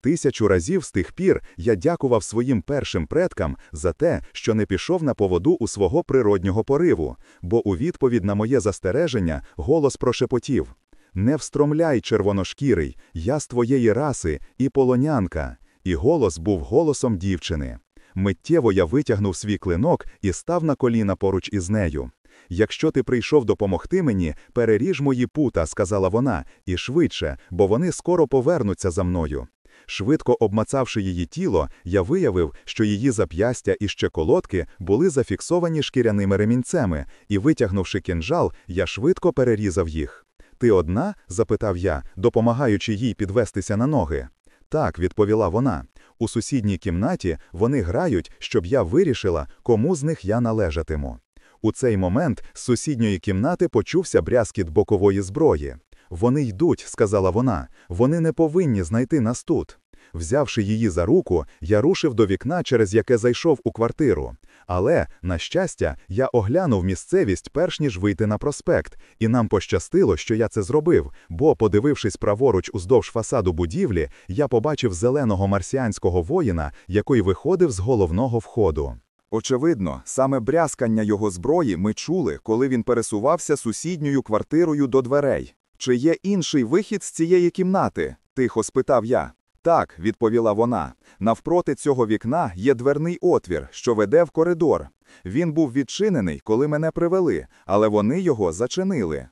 Тисячу разів з тих пір я дякував своїм першим предкам за те, що не пішов на поводу у свого природнього пориву, бо у відповідь на моє застереження голос прошепотів Не встромляй, червоношкірий, я з твоєї раси і полонянка. І голос був голосом дівчини. Миттєво я витягнув свій клинок і став на коліна поруч із нею. Якщо ти прийшов допомогти мені, переріж мої пута, сказала вона, і швидше, бо вони скоро повернуться за мною. Швидко обмацавши її тіло, я виявив, що її зап'ястя і щеколотки були зафіксовані шкіряними ремінцями, і, витягнувши кінжал, я швидко перерізав їх. Ти одна? запитав я, допомагаючи їй підвестися на ноги. Так, відповіла вона. У сусідній кімнаті вони грають, щоб я вирішила, кому з них я належатиму. У цей момент з сусідньої кімнати почувся брязкіт бокової зброї. Вони йдуть, сказала вона, вони не повинні знайти нас тут. Взявши її за руку, я рушив до вікна, через яке зайшов у квартиру. Але, на щастя, я оглянув місцевість, перш ніж вийти на проспект, і нам пощастило, що я це зробив, бо, подивившись праворуч уздовж фасаду будівлі, я побачив зеленого марсіанського воїна, який виходив з головного входу. Очевидно, саме брязкання його зброї ми чули, коли він пересувався сусідньою квартирою до дверей. Чи є інший вихід з цієї кімнати? Тихо спитав я. Так, відповіла вона. Навпроти цього вікна є дверний отвір, що веде в коридор. Він був відчинений, коли мене привели, але вони його зачинили.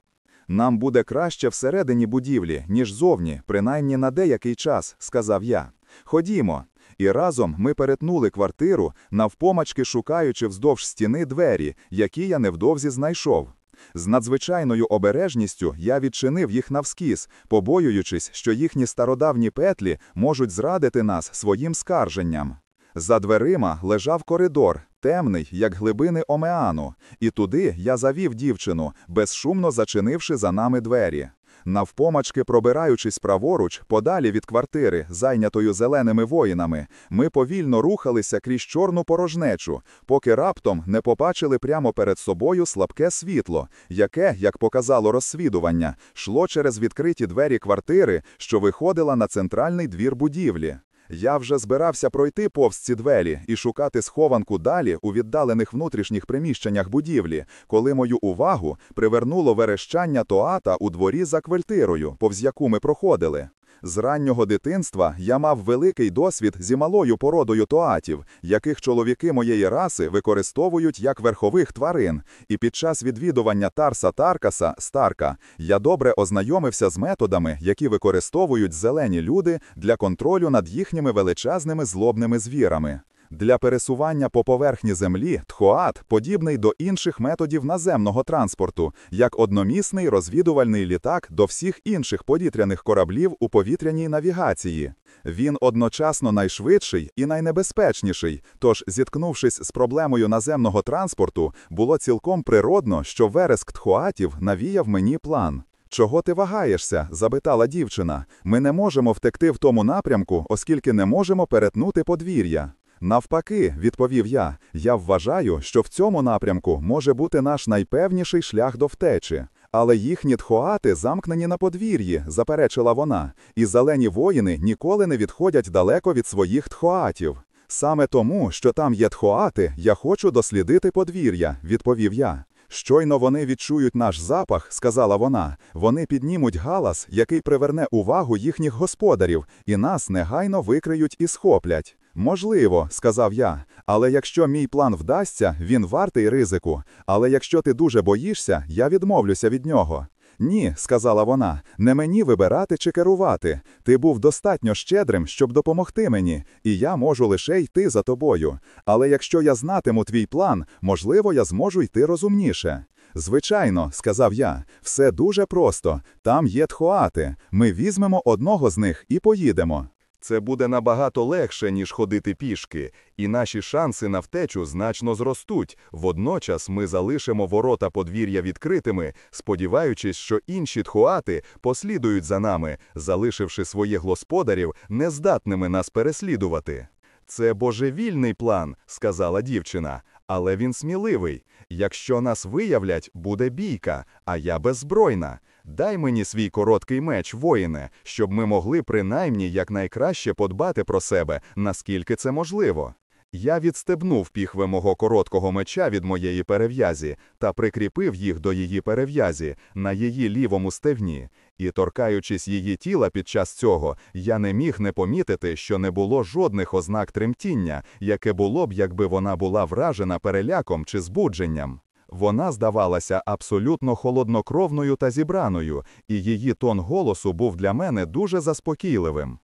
Нам буде краще всередині будівлі, ніж зовні, принаймні на деякий час, сказав я. Ходімо. І разом ми перетнули квартиру, навпомачки шукаючи вздовж стіни двері, які я невдовзі знайшов. З надзвичайною обережністю я відчинив їх навскіз, побоюючись, що їхні стародавні петлі можуть зрадити нас своїм скарженням. За дверима лежав коридор, темний, як глибини омеану, і туди я завів дівчину, безшумно зачинивши за нами двері. Навпомачки пробираючись праворуч, подалі від квартири, зайнятою зеленими воїнами, ми повільно рухалися крізь чорну порожнечу, поки раптом не побачили прямо перед собою слабке світло, яке, як показало розслідування, шло через відкриті двері квартири, що виходила на центральний двір будівлі. Я вже збирався пройти повз ці двері і шукати схованку далі у віддалених внутрішніх приміщеннях будівлі, коли мою увагу привернуло верещання Тоата у дворі за квартирою, повз яку ми проходили. З раннього дитинства я мав великий досвід зі малою породою тоатів, яких чоловіки моєї раси використовують як верхових тварин, і під час відвідування Тарса Таркаса Старка я добре ознайомився з методами, які використовують зелені люди для контролю над їхніми величезними злобними звірами. Для пересування по поверхні землі тхоат подібний до інших методів наземного транспорту, як одномісний розвідувальний літак до всіх інших повітряних кораблів у повітряній навігації. Він одночасно найшвидший і найнебезпечніший. Тож, зіткнувшись з проблемою наземного транспорту, було цілком природно, що вереск тхоатів навіяв мені план. Чого ти вагаєшся? запитала дівчина. Ми не можемо втекти в тому напрямку, оскільки не можемо перетнути подвір'я. Навпаки, відповів я, я вважаю, що в цьому напрямку може бути наш найпевніший шлях до втечі. Але їхні тхоати замкнені на подвір'ї, заперечила вона, і зелені воїни ніколи не відходять далеко від своїх тхоатів. Саме тому, що там є тхоати, я хочу дослідити подвір'я, відповів я. Щойно вони відчують наш запах, сказала вона, вони піднімуть галас, який приверне увагу їхніх господарів, і нас негайно викриють і схоплять. Можливо, сказав я, але якщо мій план вдасться, він вартий ризику. Але якщо ти дуже боїшся, я відмовлюся від нього. Ні, сказала вона, не мені вибирати чи керувати. Ти був достатньо щедрим, щоб допомогти мені, і я можу лише йти за тобою. Але якщо я знатиму твій план, можливо, я зможу йти розумніше. Звичайно, сказав я, все дуже просто. Там є тхоати. Ми візьмемо одного з них і поїдемо. Це буде набагато легше, ніж ходити пішки, і наші шанси на втечу значно зростуть. Водночас ми залишимо ворота подвір'я відкритими, сподіваючись, що інші тхуати послідують за нами, залишивши своїх господарів нездатними нас переслідувати. Це божевільний план, сказала дівчина, але він сміливий. Якщо нас виявлять, буде бійка, а я беззбройна. Дай мені свій короткий меч, воїне, щоб ми могли принаймні якнайкраще подбати про себе, наскільки це можливо. Я відстебнув піхви мого короткого меча від моєї перев'язі та прикріпив їх до її перев'язі на її лівому стегні, і, торкаючись її тіла під час цього, я не міг не помітити, що не було жодних ознак тремтіння, яке було б, якби вона була вражена переляком чи збудженням. Вона здавалася абсолютно холоднокровною та зібраною, і її тон голосу був для мене дуже заспокійливим.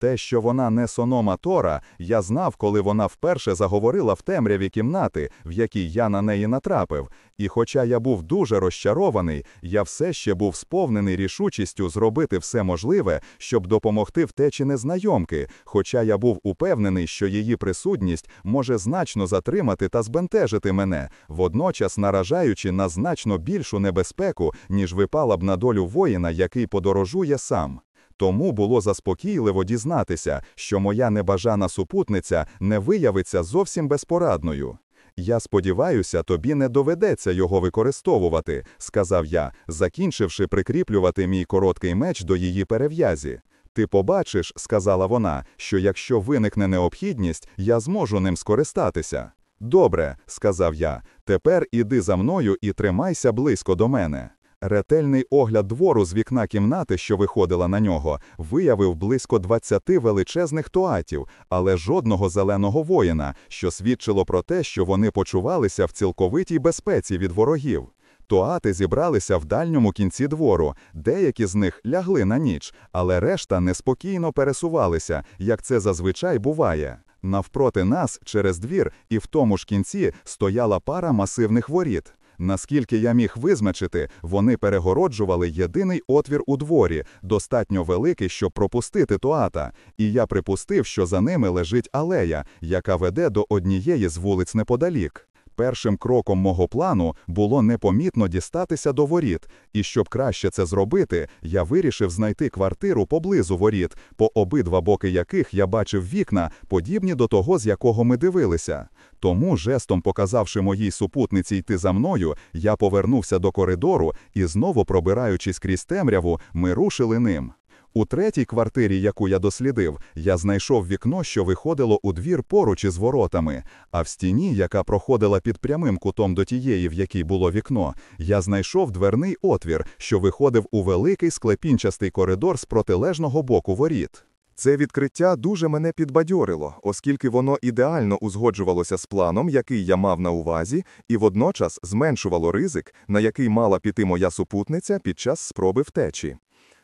Те, що вона не сонома Тора, я знав, коли вона вперше заговорила в темряві кімнати, в якій я на неї натрапив, і хоча я був дуже розчарований, я все ще був сповнений рішучістю зробити все можливе, щоб допомогти втечі незнайомки, хоча я був упевнений, що її присутність може значно затримати та збентежити мене, водночас наражаючи на значно більшу небезпеку, ніж випала б на долю воїна, який подорожує сам. Тому було заспокійливо дізнатися, що моя небажана супутниця не виявиться зовсім безпорадною. Я сподіваюся, тобі не доведеться його використовувати, сказав я, закінчивши прикріплювати мій короткий меч до її перев'язі. Ти побачиш, сказала вона, що якщо виникне необхідність, я зможу ним скористатися. Добре, сказав я, тепер іди за мною і тримайся близько до мене. Ретельний огляд двору з вікна кімнати, що виходила на нього, виявив близько 20 величезних туатів, але жодного зеленого воїна, що свідчило про те, що вони почувалися в цілковитій безпеці від ворогів. Туати зібралися в дальньому кінці двору, деякі з них лягли на ніч, але решта неспокійно пересувалися, як це зазвичай буває. Навпроти нас, через двір, і в тому ж кінці стояла пара масивних воріт. Наскільки я міг визначити, вони перегороджували єдиний отвір у дворі, достатньо великий, щоб пропустити туата, і я припустив, що за ними лежить алея, яка веде до однієї з вулиць неподалік. Першим кроком мого плану було непомітно дістатися до воріт, і щоб краще це зробити, я вирішив знайти квартиру поблизу воріт, по обидва боки яких я бачив вікна, подібні до того, з якого ми дивилися. Тому, жестом показавши моїй супутниці йти за мною, я повернувся до коридору і знову, пробираючись крізь темряву, ми рушили ним. У третій квартирі, яку я дослідив, я знайшов вікно, що виходило у двір поруч із воротами, а в стіні, яка проходила під прямим кутом до тієї, в якій було вікно, я знайшов дверний отвір, що виходив у великий склепінчастий коридор з протилежного боку воріт. Це відкриття дуже мене підбадьорило, оскільки воно ідеально узгоджувалося з планом, який я мав на увазі, і водночас зменшувало ризик, на який мала піти моя супутниця під час спроби втечі.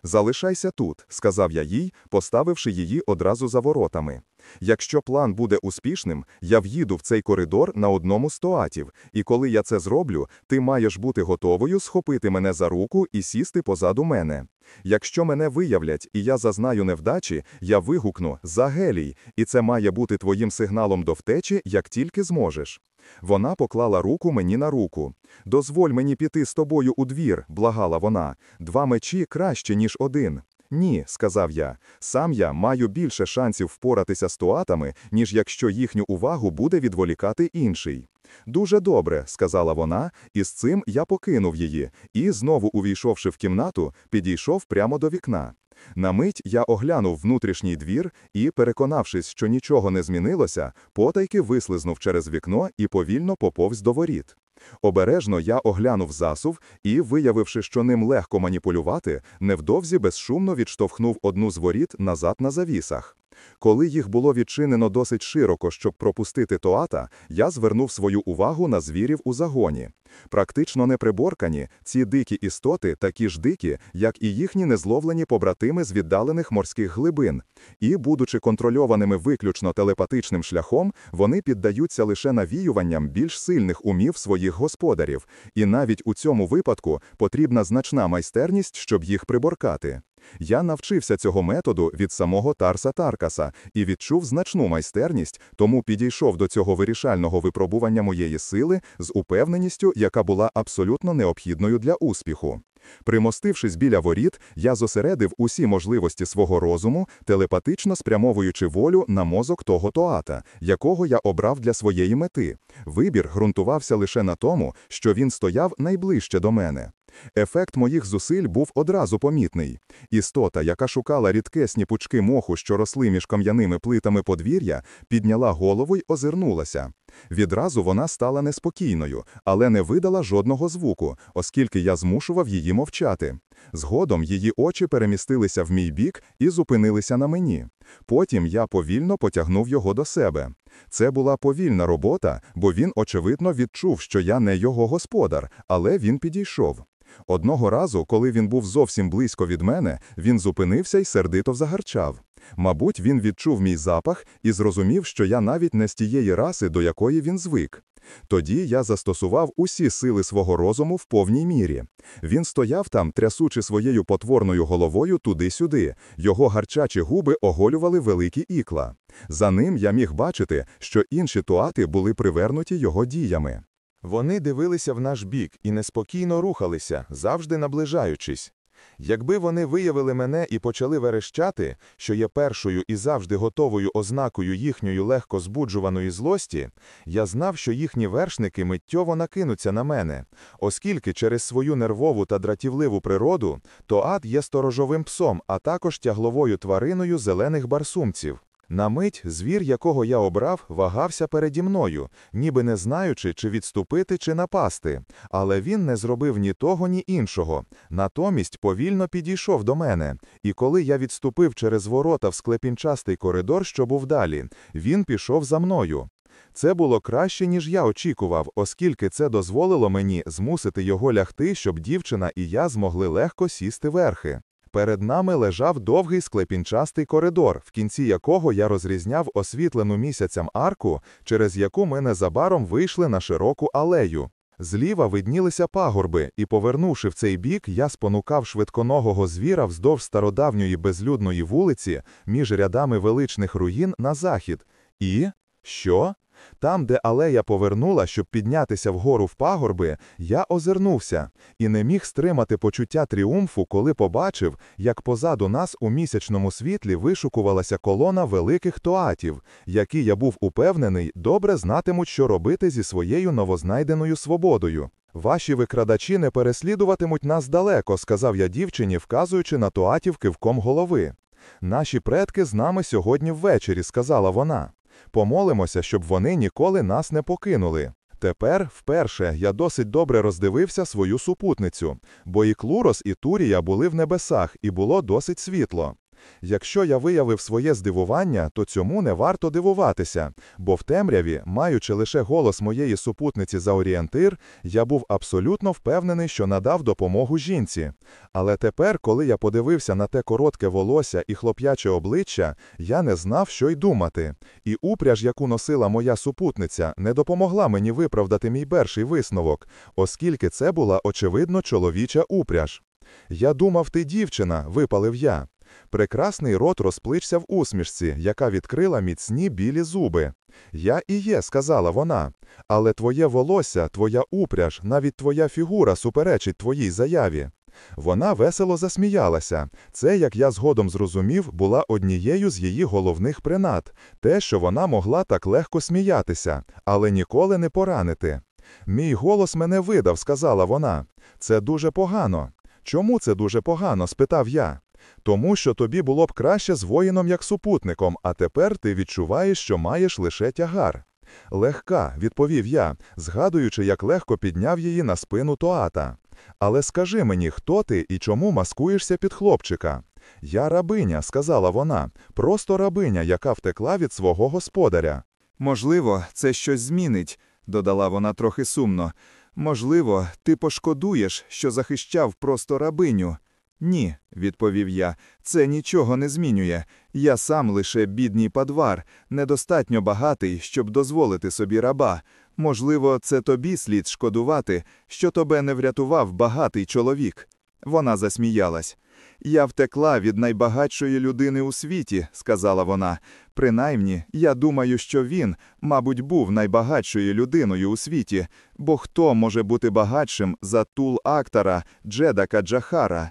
Залишайся тут, сказав я їй, поставивши її одразу за воротами. Якщо план буде успішним, я в'їду в цей коридор на одному з тоатів, і коли я це зроблю, ти маєш бути готовою схопити мене за руку і сісти позаду мене. Якщо мене виявлять і я зазнаю невдачі, я вигукну «За Гелій», і це має бути твоїм сигналом до втечі, як тільки зможеш. Вона поклала руку мені на руку. Дозволь мені піти з тобою у двір, благала вона. Два мечі краще, ніж один. Ні, сказав я. Сам я маю більше шансів впоратися з туатами, ніж якщо їхню увагу буде відволікати інший. Дуже добре, сказала вона, і з цим я покинув її, і, знову увійшовши в кімнату, підійшов прямо до вікна. На мить я оглянув внутрішній двір і, переконавшись, що нічого не змінилося, потайки вислизнув через вікно і повільно поповз до воріт. Обережно я оглянув засув і, виявивши, що ним легко маніпулювати, невдовзі безшумно відштовхнув одну з воріт назад на завісах. Коли їх було відчинено досить широко, щоб пропустити тоата, я звернув свою увагу на звірів у загоні. Практично неприборкані, ці дикі істоти такі ж дикі, як і їхні незловлені побратими з віддалених морських глибин, і, будучи контрольованими виключно телепатичним шляхом, вони піддаються лише навіюванням більш сильних умів своїх господарів, і навіть у цьому випадку потрібна значна майстерність, щоб їх приборкати. Я навчився цього методу від самого Тарса Таркаса і відчув значну майстерність, тому підійшов до цього вирішального випробування моєї сили з упевненістю, яка була абсолютно необхідною для успіху. Примостившись біля воріт, я зосередив усі можливості свого розуму, телепатично спрямовуючи волю на мозок того тоата, якого я обрав для своєї мети. Вибір ґрунтувався лише на тому, що він стояв найближче до мене. Ефект моїх зусиль був одразу помітний. Істота, яка шукала рідкесні пучки моху, що росли між кам'яними плитами подвір'я, підняла голову й озирнулася. Відразу вона стала неспокійною, але не видала жодного звуку, оскільки я змушував її мовчати. Згодом її очі перемістилися в мій бік і зупинилися на мені. Потім я повільно потягнув його до себе. Це була повільна робота, бо він, очевидно, відчув, що я не його господар, але він підійшов. Одного разу, коли він був зовсім близько від мене, він зупинився і сердито загарчав. Мабуть, він відчув мій запах і зрозумів, що я навіть не з тієї раси, до якої він звик. Тоді я застосував усі сили свого розуму в повній мірі. Він стояв там, трясучи своєю потворною головою туди-сюди. Його гарчачі губи оголювали великі ікла. За ним я міг бачити, що інші туати були привернуті його діями. Вони дивилися в наш бік і неспокійно рухалися, завжди наближаючись. Якби вони виявили мене і почали верещати, що є першою і завжди готовою ознакою їхньої легко збуджуваної злості, я знав, що їхні вершники миттєво накинуться на мене, оскільки через свою нервову та дратівливу природу то ад є сторожовим псом, а також тягловою твариною зелених барсумців. На мить звір, якого я обрав, вагався переді мною, ніби не знаючи, чи відступити, чи напасти. Але він не зробив ні того, ні іншого. Натомість повільно підійшов до мене, і коли я відступив через ворота в склепінчастий коридор, що був далі, він пішов за мною. Це було краще, ніж я очікував, оскільки це дозволило мені змусити його лягти, щоб дівчина і я змогли легко сісти верхи. Перед нами лежав довгий склепінчастий коридор, в кінці якого я розрізняв освітлену місяцям арку, через яку ми незабаром вийшли на широку алею. Зліва виднілися пагорби, і, повернувши в цей бік, я спонукав швидконогого звіра вздовж стародавньої безлюдної вулиці між рядами величних руїн на захід. І що? Там, де алея повернула, щоб піднятися вгору в пагорби, я озирнувся і не міг стримати почуття тріумфу, коли побачив, як позаду нас у місячному світлі вишукувалася колона великих тоатів, які, я був упевнений, добре знатимуть, що робити зі своєю новознайденою свободою. Ваші викрадачі не переслідуватимуть нас далеко, сказав я дівчині, вказуючи на тоатів кивком голови. Наші предки з нами сьогодні ввечері, сказала вона. Помолимося, щоб вони ніколи нас не покинули. Тепер, вперше, я досить добре роздивився свою супутницю, бо і Клурос, і Турія були в небесах, і було досить світло. Якщо я виявив своє здивування, то цьому не варто дивуватися, бо в темряві, маючи лише голос моєї супутниці за орієнтир, я був абсолютно впевнений, що надав допомогу жінці. Але тепер, коли я подивився на те коротке волосся і хлоп'яче обличчя, я не знав, що й думати. І упряж, яку носила моя супутниця, не допомогла мені виправдати мій перший висновок, оскільки це була очевидно чоловіча упряж. Я думав, ти дівчина, випалив я. Прекрасний рот розплився в усмішці, яка відкрила міцні білі зуби. Я і є, сказала вона, але твоє волосся, твоя упряж, навіть твоя фігура суперечить твоїй заяві. Вона весело засміялася. Це, як я згодом зрозумів, була однією з її головних принад, те, що вона могла так легко сміятися, але ніколи не поранити. Мій голос мене видав, сказала вона. Це дуже погано. Чому це дуже погано? спитав я. Тому що тобі було б краще з воїном як супутником, а тепер ти відчуваєш, що маєш лише тягар. Легка, відповів я, згадуючи, як легко підняв її на спину Тоата. Але скажи мені, хто ти і чому маскуєшся під хлопчика? Я рабиня, сказала вона, просто рабиня, яка втекла від свого господаря. Можливо, це щось змінить, додала вона трохи сумно. Можливо, ти пошкодуєш, що захищав просто рабиню. Ні, відповів я, це нічого не змінює. Я сам лише бідній падвар, недостатньо багатий, щоб дозволити собі раба. Можливо, це тобі слід шкодувати, що тебе не врятував багатий чоловік. Вона засміялась. Я втекла від найбагатшої людини у світі, сказала вона. Принаймні, я думаю, що він, мабуть, був найбагатшою людиною у світі, бо хто може бути багатшим за тул Актара, Джедака Джахара?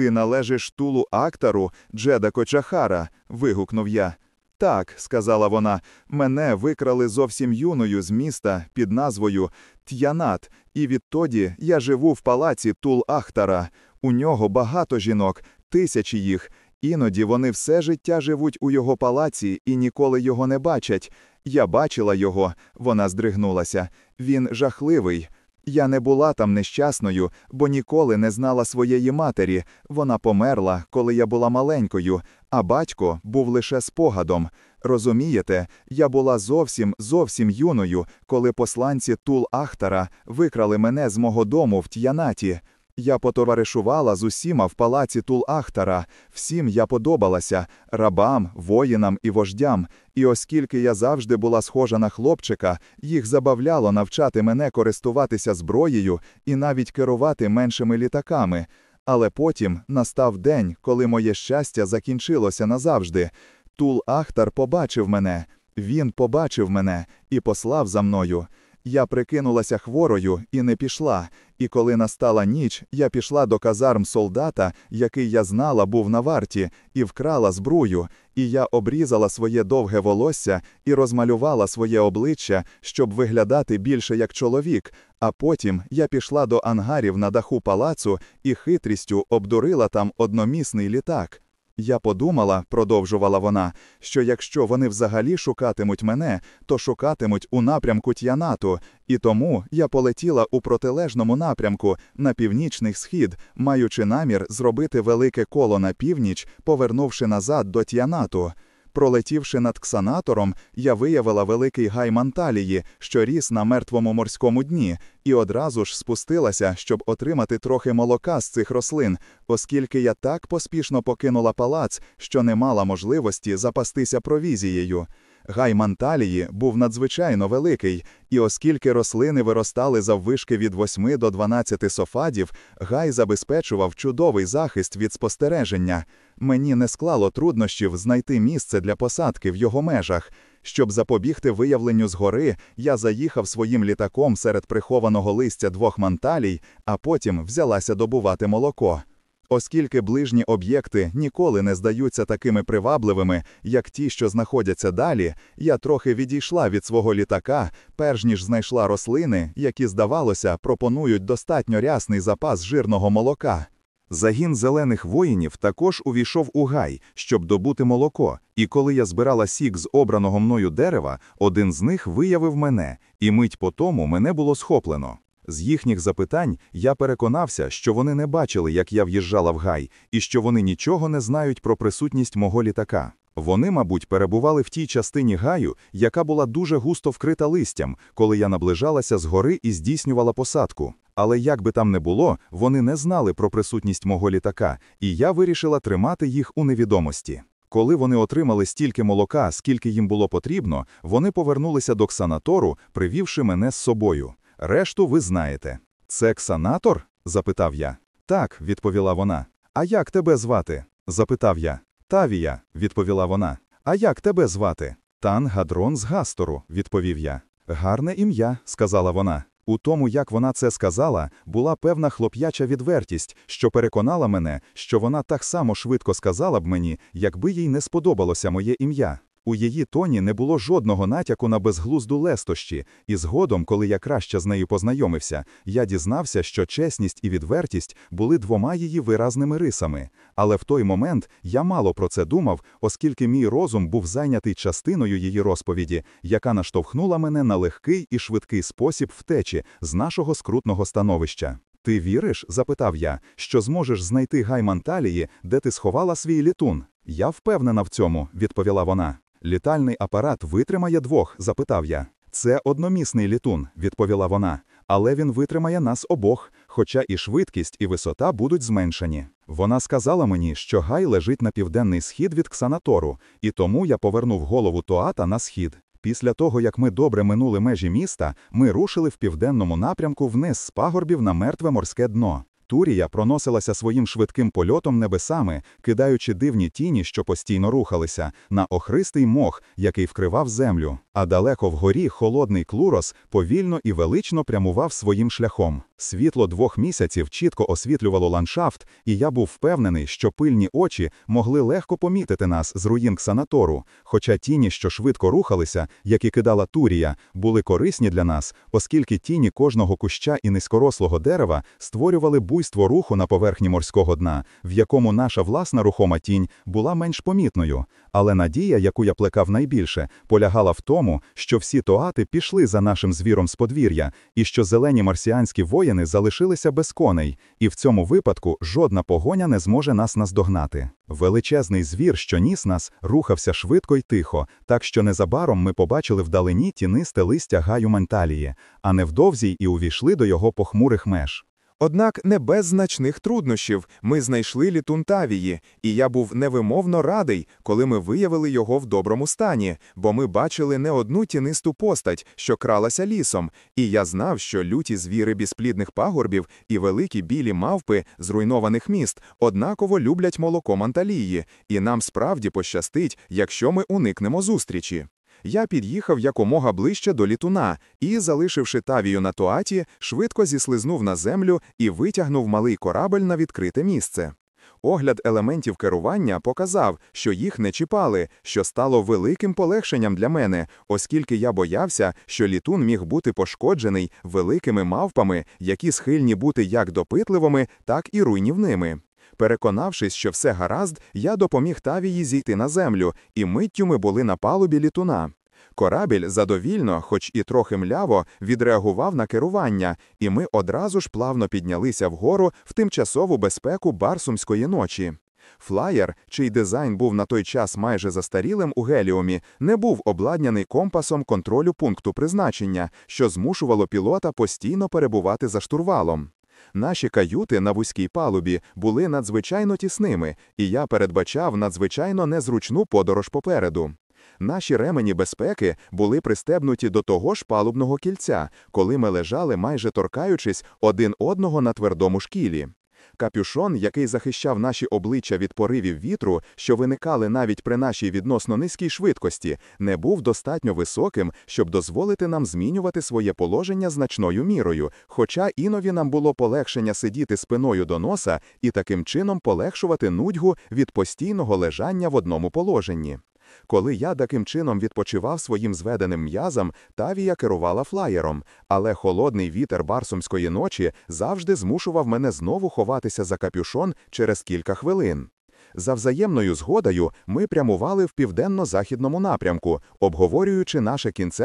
Ти належиш тулу Актару, Джедако Чахара, вигукнув я. Так, сказала вона, мене викрали зовсім юною з міста під назвою Т'янат, і відтоді я живу в палаці Тул Ахтара. У нього багато жінок, тисячі їх. Іноді вони все життя живуть у його палаці і ніколи його не бачать. Я бачила його, вона здригнулася. Він жахливий. Я не була там нещасною, бо ніколи не знала своєї матері. Вона померла, коли я була маленькою, а батько був лише спогадом. Розумієте, я була зовсім зовсім юною, коли посланці Тул Ахтара викрали мене з мого дому в Т'янаті. Я потоваришувала з усіма в палаці Тул Ахтара, всім я подобалася рабам, воїнам і вождям. І оскільки я завжди була схожа на хлопчика, їх забавляло навчати мене користуватися зброєю і навіть керувати меншими літаками. Але потім настав день, коли моє щастя закінчилося назавжди. Тул Ахтар побачив мене, він побачив мене і послав за мною. Я прикинулася хворою і не пішла, і коли настала ніч, я пішла до казарм солдата, який я знала був на варті, і вкрала збрую, і я обрізала своє довге волосся і розмалювала своє обличчя, щоб виглядати більше як чоловік. А потім я пішла до ангарів на даху палацу і хитрістю обдурила там одномісний літак. Я подумала, продовжувала вона, що якщо вони взагалі шукатимуть мене, то шукатимуть у напрямку Т'янату, і тому я полетіла у протилежному напрямку на північний схід, маючи намір зробити велике коло на північ, повернувши назад до Т'янату. Пролетівши над Ксанатором, я виявила великий гай Манталії, що ріс на мертвому морському дні, і одразу ж спустилася, щоб отримати трохи молока з цих рослин, оскільки я так поспішно покинула палац, що не мала можливості запастися провізією. Гай Манталії був надзвичайно великий, і оскільки рослини виростали заввишки від 8 до 12 софадів, гай забезпечував чудовий захист від спостереження. Мені не склало труднощів знайти місце для посадки в його межах. Щоб запобігти виявленню згори, я заїхав своїм літаком серед прихованого листя двох манталій, а потім взялася добувати молоко. Оскільки ближні об'єкти ніколи не здаються такими привабливими, як ті, що знаходяться далі, я трохи відійшла від свого літака, перш ніж знайшла рослини, які, здавалося, пропонують достатньо рясний запас жирного молока. Загін зелених воїнів також увійшов у гай, щоб добути молоко, і коли я збирала сік з обраного мною дерева, один з них виявив мене, і мить по тому мене було схоплено. З їхніх запитань я переконався, що вони не бачили, як я в'їжджала в гай, і що вони нічого не знають про присутність мого літака. Вони, мабуть, перебували в тій частині гаю, яка була дуже густо вкрита листям, коли я наближалася з гори і здійснювала посадку. Але як би там не було, вони не знали про присутність мого літака, і я вирішила тримати їх у невідомості. Коли вони отримали стільки молока, скільки їм було потрібно, вони повернулися до ксанатору, привівши мене з собою. Решту ви знаєте. Це ксанатор? запитав я. Так, відповіла вона. А як тебе звати? запитав я. Тавія, відповіла вона. А як тебе звати? Тан Гадрон з Гастору, відповів я. Гарне ім'я, сказала вона. У тому, як вона це сказала, була певна хлоп'яча відвертість, що переконала мене, що вона так само швидко сказала б мені, якби їй не сподобалося моє ім'я. У її тоні не було жодного натяку на безглузду лестощі, і згодом, коли я краще з нею познайомився, я дізнався, що чесність і відвертість були двома її виразними рисами. Але в той момент я мало про це думав, оскільки мій розум був зайнятий частиною її розповіді, яка наштовхнула мене на легкий і швидкий спосіб втечі з нашого скрутного становища. Ти віриш? запитав я, що зможеш знайти гай Манталії, де ти сховала свій літун. Я впевнена в цьому, відповіла вона. Літальний апарат витримає двох? запитав я. Це одномісний літун, відповіла вона, але він витримає нас обох, хоча і швидкість, і висота будуть зменшені. Вона сказала мені, що гай лежить на південний схід від Ксанатору, і тому я повернув голову Тоата на схід. Після того, як ми добре минули межі міста, ми рушили в південному напрямку вниз з пагорбів на мертве морське дно. Турія проносилася своїм швидким польотом небесами, кидаючи дивні тіні, що постійно рухалися, на охристий мох, який вкривав землю. А далеко вгорі холодний клурос повільно і велично прямував своїм шляхом. Світло двох місяців чітко освітлювало ландшафт, і я був впевнений, що пильні очі могли легко помітити нас з руїн Ксанатору, хоча тіні, що швидко рухалися, які кидала Турія, були корисні для нас, оскільки тіні кожного куща і низькорослого дерева створювали буйство руху на поверхні морського дна, в якому наша власна рухома тінь була менш помітною. Але надія, яку я плекав найбільше, полягала в тому, що всі тоати пішли за нашим звіром з подвір'я, і що зелені марсіанські воїни залишилися без коней, і в цьому випадку жодна погоня не зможе нас наздогнати. Величезний звір, що ніс нас, рухався швидко й тихо, так що незабаром ми побачили вдалині тінисте листя гаю менталії, а невдовзі й увійшли до його похмурих меж. Однак не без значних труднощів ми знайшли літун Тавії, і я був невимовно радий, коли ми виявили його в доброму стані, бо ми бачили не одну тінисту постать, що кралася лісом, і я знав, що люті звіри безплідних пагорбів і великі білі мавпи зруйнованих міст однаково люблять молоко манталії, і нам справді пощастить, якщо ми уникнемо зустрічі. Я під'їхав якомога ближче до літуна і, залишивши тавію на тоаті, швидко зіслизнув на землю і витягнув малий корабель на відкрите місце. Огляд елементів керування показав, що їх не чіпали, що стало великим полегшенням для мене, оскільки я боявся, що літун міг бути пошкоджений великими мавпами, які схильні бути як допитливими, так і руйнівними. Переконавшись, що все гаразд, я допоміг Тавії зійти на землю, і миттю ми були на палубі літуна. Корабель задовільно, хоч і трохи мляво, відреагував на керування, і ми одразу ж плавно піднялися вгору в тимчасову безпеку Барсумської ночі. Флаєр, чий дизайн був на той час майже застарілим у геліумі, не був обладнаний компасом контролю пункту призначення, що змушувало пілота постійно перебувати за штурвалом. Наші каюти на вузькій палубі були надзвичайно тісними, і я передбачав надзвичайно незручну подорож попереду. Наші ремені безпеки були пристебнуті до того ж палубного кільця, коли ми лежали, майже торкаючись один одного на твердому шкілі. Капюшон, який захищав наші обличчя від поривів вітру, що виникали навіть при нашій відносно низькій швидкості, не був достатньо високим, щоб дозволити нам змінювати своє положення значною мірою, хоча інові нам було полегшення сидіти спиною до носа і таким чином полегшувати нудьгу від постійного лежання в одному положенні. Коли я таким чином відпочивав своїм зведеним м'язам, Тавія керувала флаєром, але холодний вітер барсумської ночі завжди змушував мене знову ховатися за капюшон через кілька хвилин. За взаємною згодою ми прямували в південно-західному напрямку, обговорюючи наше кінцеве